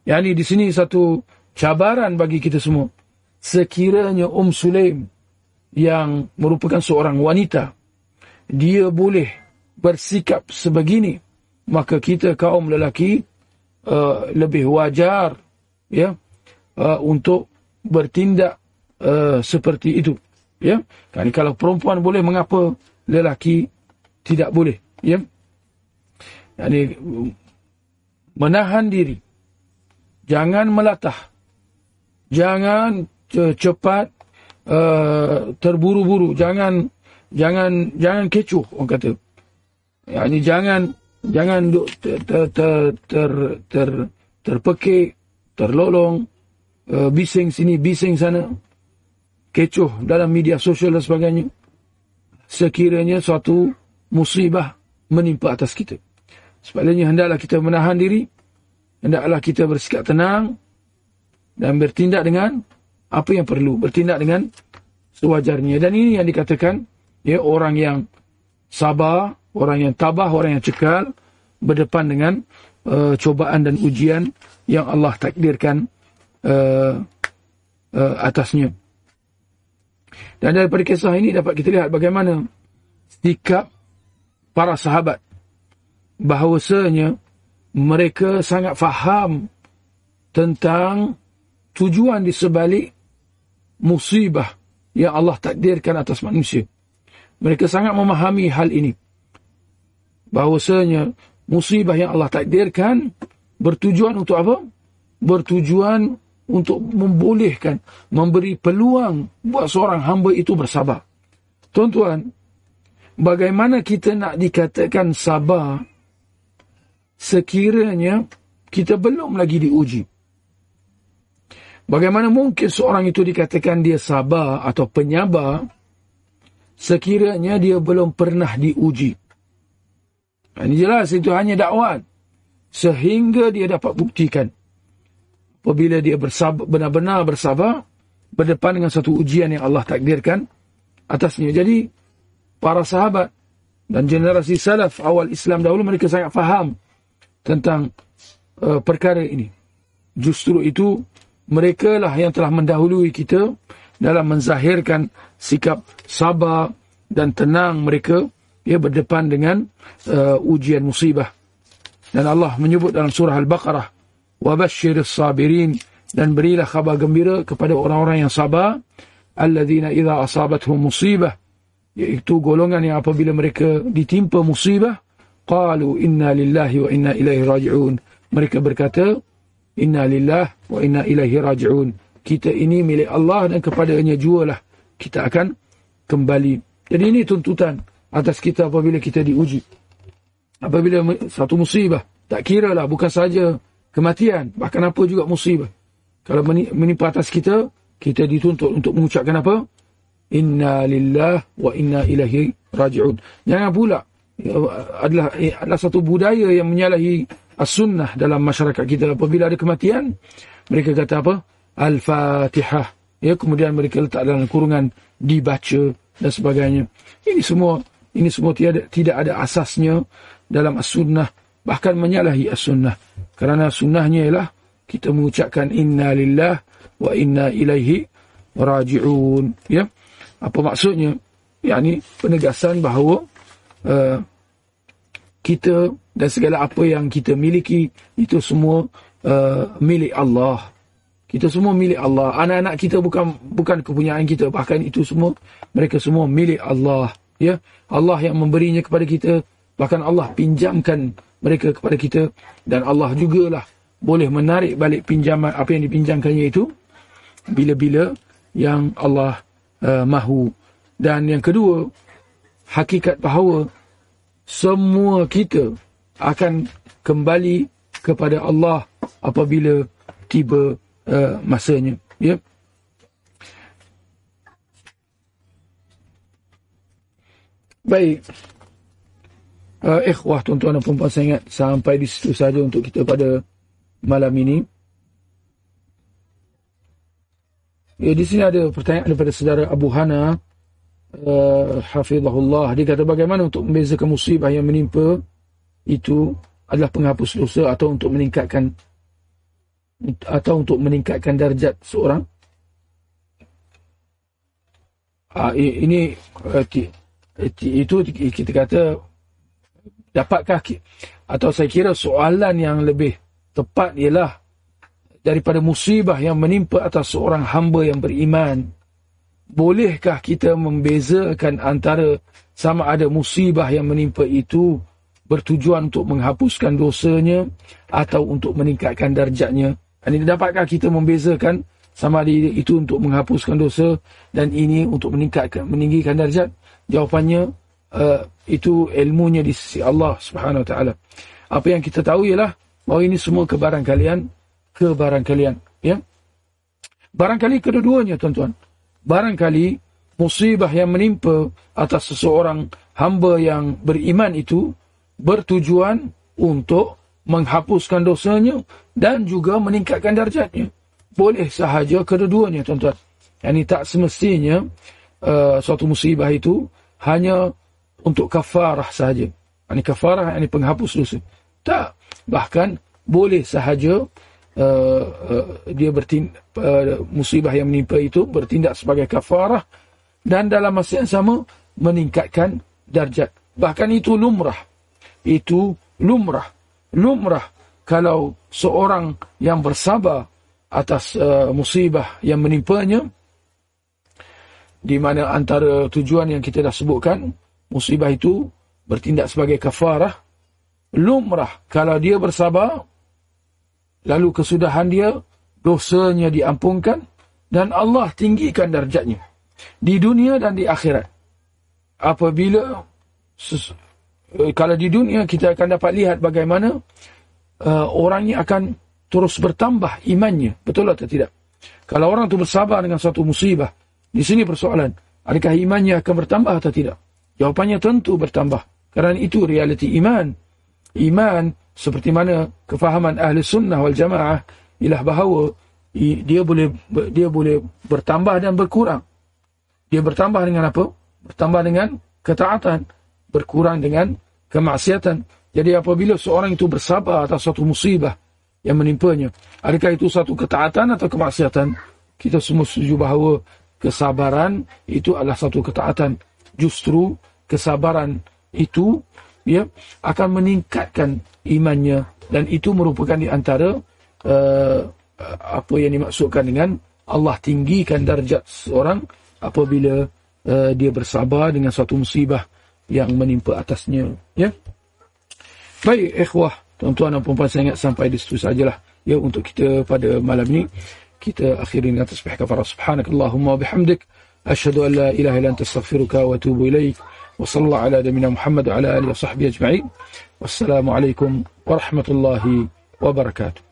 Yang ini di sini satu cabaran bagi kita semua. Sekiranya Um Sulaim yang merupakan seorang wanita, dia boleh bersikap sebegini, maka kita kaum lelaki uh, lebih wajar ya uh, untuk bertindak uh, seperti itu. Ya, kan kalau perempuan boleh, mengapa lelaki tidak boleh? Ya, Yani menahan diri. Jangan melatah. Jangan cepat uh, terburu-buru. Jangan jangan jangan kecoh orang kata. Yani jangan jangan ter ter ter ter, ter terpekik, terlolong, uh, bising sini, bising sana. Kecoh dalam media sosial dan sebagainya. Sekiranya suatu musibah menimpa atas kita. Sebaliknya hendaklah kita menahan diri, hendaklah kita bersikap tenang dan bertindak dengan apa yang perlu, bertindak dengan sewajarnya. Dan ini yang dikatakan Ya, orang yang sabar, orang yang tabah, orang yang cekal berdepan dengan uh, cobaan dan ujian yang Allah takdirkan uh, uh, atasnya. Dan daripada kisah ini dapat kita lihat bagaimana sikap para sahabat bahawasanya mereka sangat faham tentang tujuan di sebalik musibah yang Allah takdirkan atas manusia. Mereka sangat memahami hal ini. Bahawasanya musibah yang Allah takdirkan bertujuan untuk apa? Bertujuan untuk membolehkan, memberi peluang buat seorang hamba itu bersabar. Tuan-tuan, bagaimana kita nak dikatakan sabar sekiranya kita belum lagi diuji? Bagaimana mungkin seorang itu dikatakan dia sabar atau penyabar sekiranya dia belum pernah diuji? Ini jelas itu hanya dakwaan. Sehingga dia dapat buktikan apabila dia bersabar, benar-benar bersabar berdepan dengan satu ujian yang Allah takdirkan atasnya. Jadi, para sahabat dan generasi salaf awal Islam dahulu mereka sangat faham tentang uh, perkara ini. Justru itu, mereka lah yang telah mendahului kita dalam menzahirkan sikap sabar dan tenang mereka ya berdepan dengan uh, ujian musibah. Dan Allah menyebut dalam surah Al-Baqarah wabashshir as-sabirin. Dan berilah khabar gembira kepada orang-orang yang sabar alladzina idza asabatuhum musibah. Iaitu golongan yang apabila mereka ditimpa musibah qalu inna lillahi wa inna ilaihi raji'un. Mereka berkata lillahi wa inna ilaihi raji'un. Kita ini milik Allah dan kepadanya jualah. Kita akan kembali. Jadi ini tuntutan atas kita apabila kita diuji apabila satu musibah tak kira lah bukan saja kematian, bahkan apa juga musibah. Kalau menimpa atas kita, kita dituntut untuk mengucapkan apa? Inna lillah wa inna ilahi raji'un. Jangan pula, ya, adalah, eh, adalah satu budaya yang menyalahi as-sunnah dalam masyarakat kita. Apabila ada kematian, mereka kata apa? Al-Fatihah. Ya, kemudian mereka letak dalam kurungan dibaca dan sebagainya. Ini semua ini semua tiada, tidak ada asasnya dalam as-sunnah bahkan menyalahi as-sunnah. Kerana sunnahnya ialah kita mengucapkan inna lillah wa inna ilaihi raji'un. Ya. Apa maksudnya? Yani penegasan bahawa uh, kita dan segala apa yang kita miliki itu semua uh, milik Allah. Kita semua milik Allah. Anak-anak kita bukan bukan kepunyaan kita. Bahkan itu semua mereka semua milik Allah. Ya, Allah yang memberinya kepada kita. Bahkan Allah pinjamkan mereka kepada kita. Dan Allah jugalah boleh menarik balik pinjaman apa yang dipinjamkannya itu bila-bila yang Allah uh, mahu. Dan yang kedua hakikat bahawa semua kita akan kembali kepada Allah apabila tiba uh, masanya. Ya. Baik uh, ikhwah tuan-tuan dan perempuan saya ingat sampai di situ saja untuk kita pada malam ini. Ya, di sini ada pertanyaan daripada saudara Abu Hana uh, Hafizahullah. Dia kata bagaimana untuk membezakan musibah yang menimpa itu adalah penghapus dosa atau untuk meningkatkan atau untuk meningkatkan darjat seorang. Uh, ini uh, itu kita kata dapatkah atau saya kira soalan yang lebih tepat ialah daripada musibah yang menimpa atas seorang hamba yang beriman. Bolehkah kita membezakan antara sama ada musibah yang menimpa itu bertujuan untuk menghapuskan dosanya atau untuk meningkatkan darjatnya? Ini dapatkah kita membezakan sama ada itu untuk menghapuskan dosa dan ini untuk meningkatkan meninggikan darjat? Jawapannya uh, itu ilmunya di sisi Allah Subhanahu Wa Taala. Apa yang kita tahu ialah bahawa ini semua kebarang kalian, kebarang kalian, ya. Barangkali kedua-duanya tuan-tuan. Barangkali musibah yang menimpa atas seseorang hamba yang beriman itu bertujuan untuk menghapuskan dosanya dan juga meningkatkan darjatnya. Boleh sahaja kedua-duanya tuan-tuan. Yang ini tak semestinya uh, suatu musibah itu hanya untuk kafarah sahaja. Ini kafarah, ini penghapus dosa. Tak. Bahkan boleh sahaja uh, uh, dia bertindak, uh, musibah yang menimpa itu bertindak sebagai kafarah dan dalam masa yang sama meningkatkan darjat. Bahkan itu lumrah. Itu lumrah. Lumrah kalau seorang yang bersabar atas uh, musibah yang menimpanya di mana antara tujuan yang kita dah sebutkan musibah itu bertindak sebagai kafarah lumrah. Kalau dia bersabar lalu kesudahan dia dosanya diampunkan dan Allah tinggikan darjatnya di dunia dan di akhirat. Apabila eh, kalau di dunia kita akan dapat lihat bagaimana uh, orangnya akan terus bertambah imannya. Betul atau tidak? Kalau orang itu bersabar dengan suatu musibah di sini persoalan adakah imannya akan bertambah atau tidak jawapannya tentu bertambah. Kerana itu realiti iman. Iman seperti mana kefahaman ahli sunnah wal jamaah ialah bahawa dia boleh dia boleh bertambah dan berkurang. Dia bertambah dengan apa? Bertambah dengan ketaatan. Berkurang dengan kemaksiatan. Jadi apabila seorang itu bersabar atas suatu musibah yang menimpanya adakah itu satu ketaatan atau kemaksiatan? Kita semua setuju bahawa kesabaran itu adalah satu ketaatan. Justru kesabaran itu ya akan meningkatkan imannya. Dan itu merupakan di antara uh, apa yang dimaksudkan dengan Allah tinggikan darjat seorang apabila uh, dia bersabar dengan suatu musibah yang menimpa atasnya ya. Baik ikhwah tuan-tuan dan puan-puan saya ingat sampai di situ sajalah ya untuk kita pada malam ini. Kita akhiri dengan tasbih kafara subhanakallahumma bihamdik. Asyhadu an la ilaha illa anta astaghfiruka wa atubu ilaik وصلى الله على نبينا محمد وعلى آله وصحبه أجمعين. والسلام عليكم ورحمة الله وبركاته.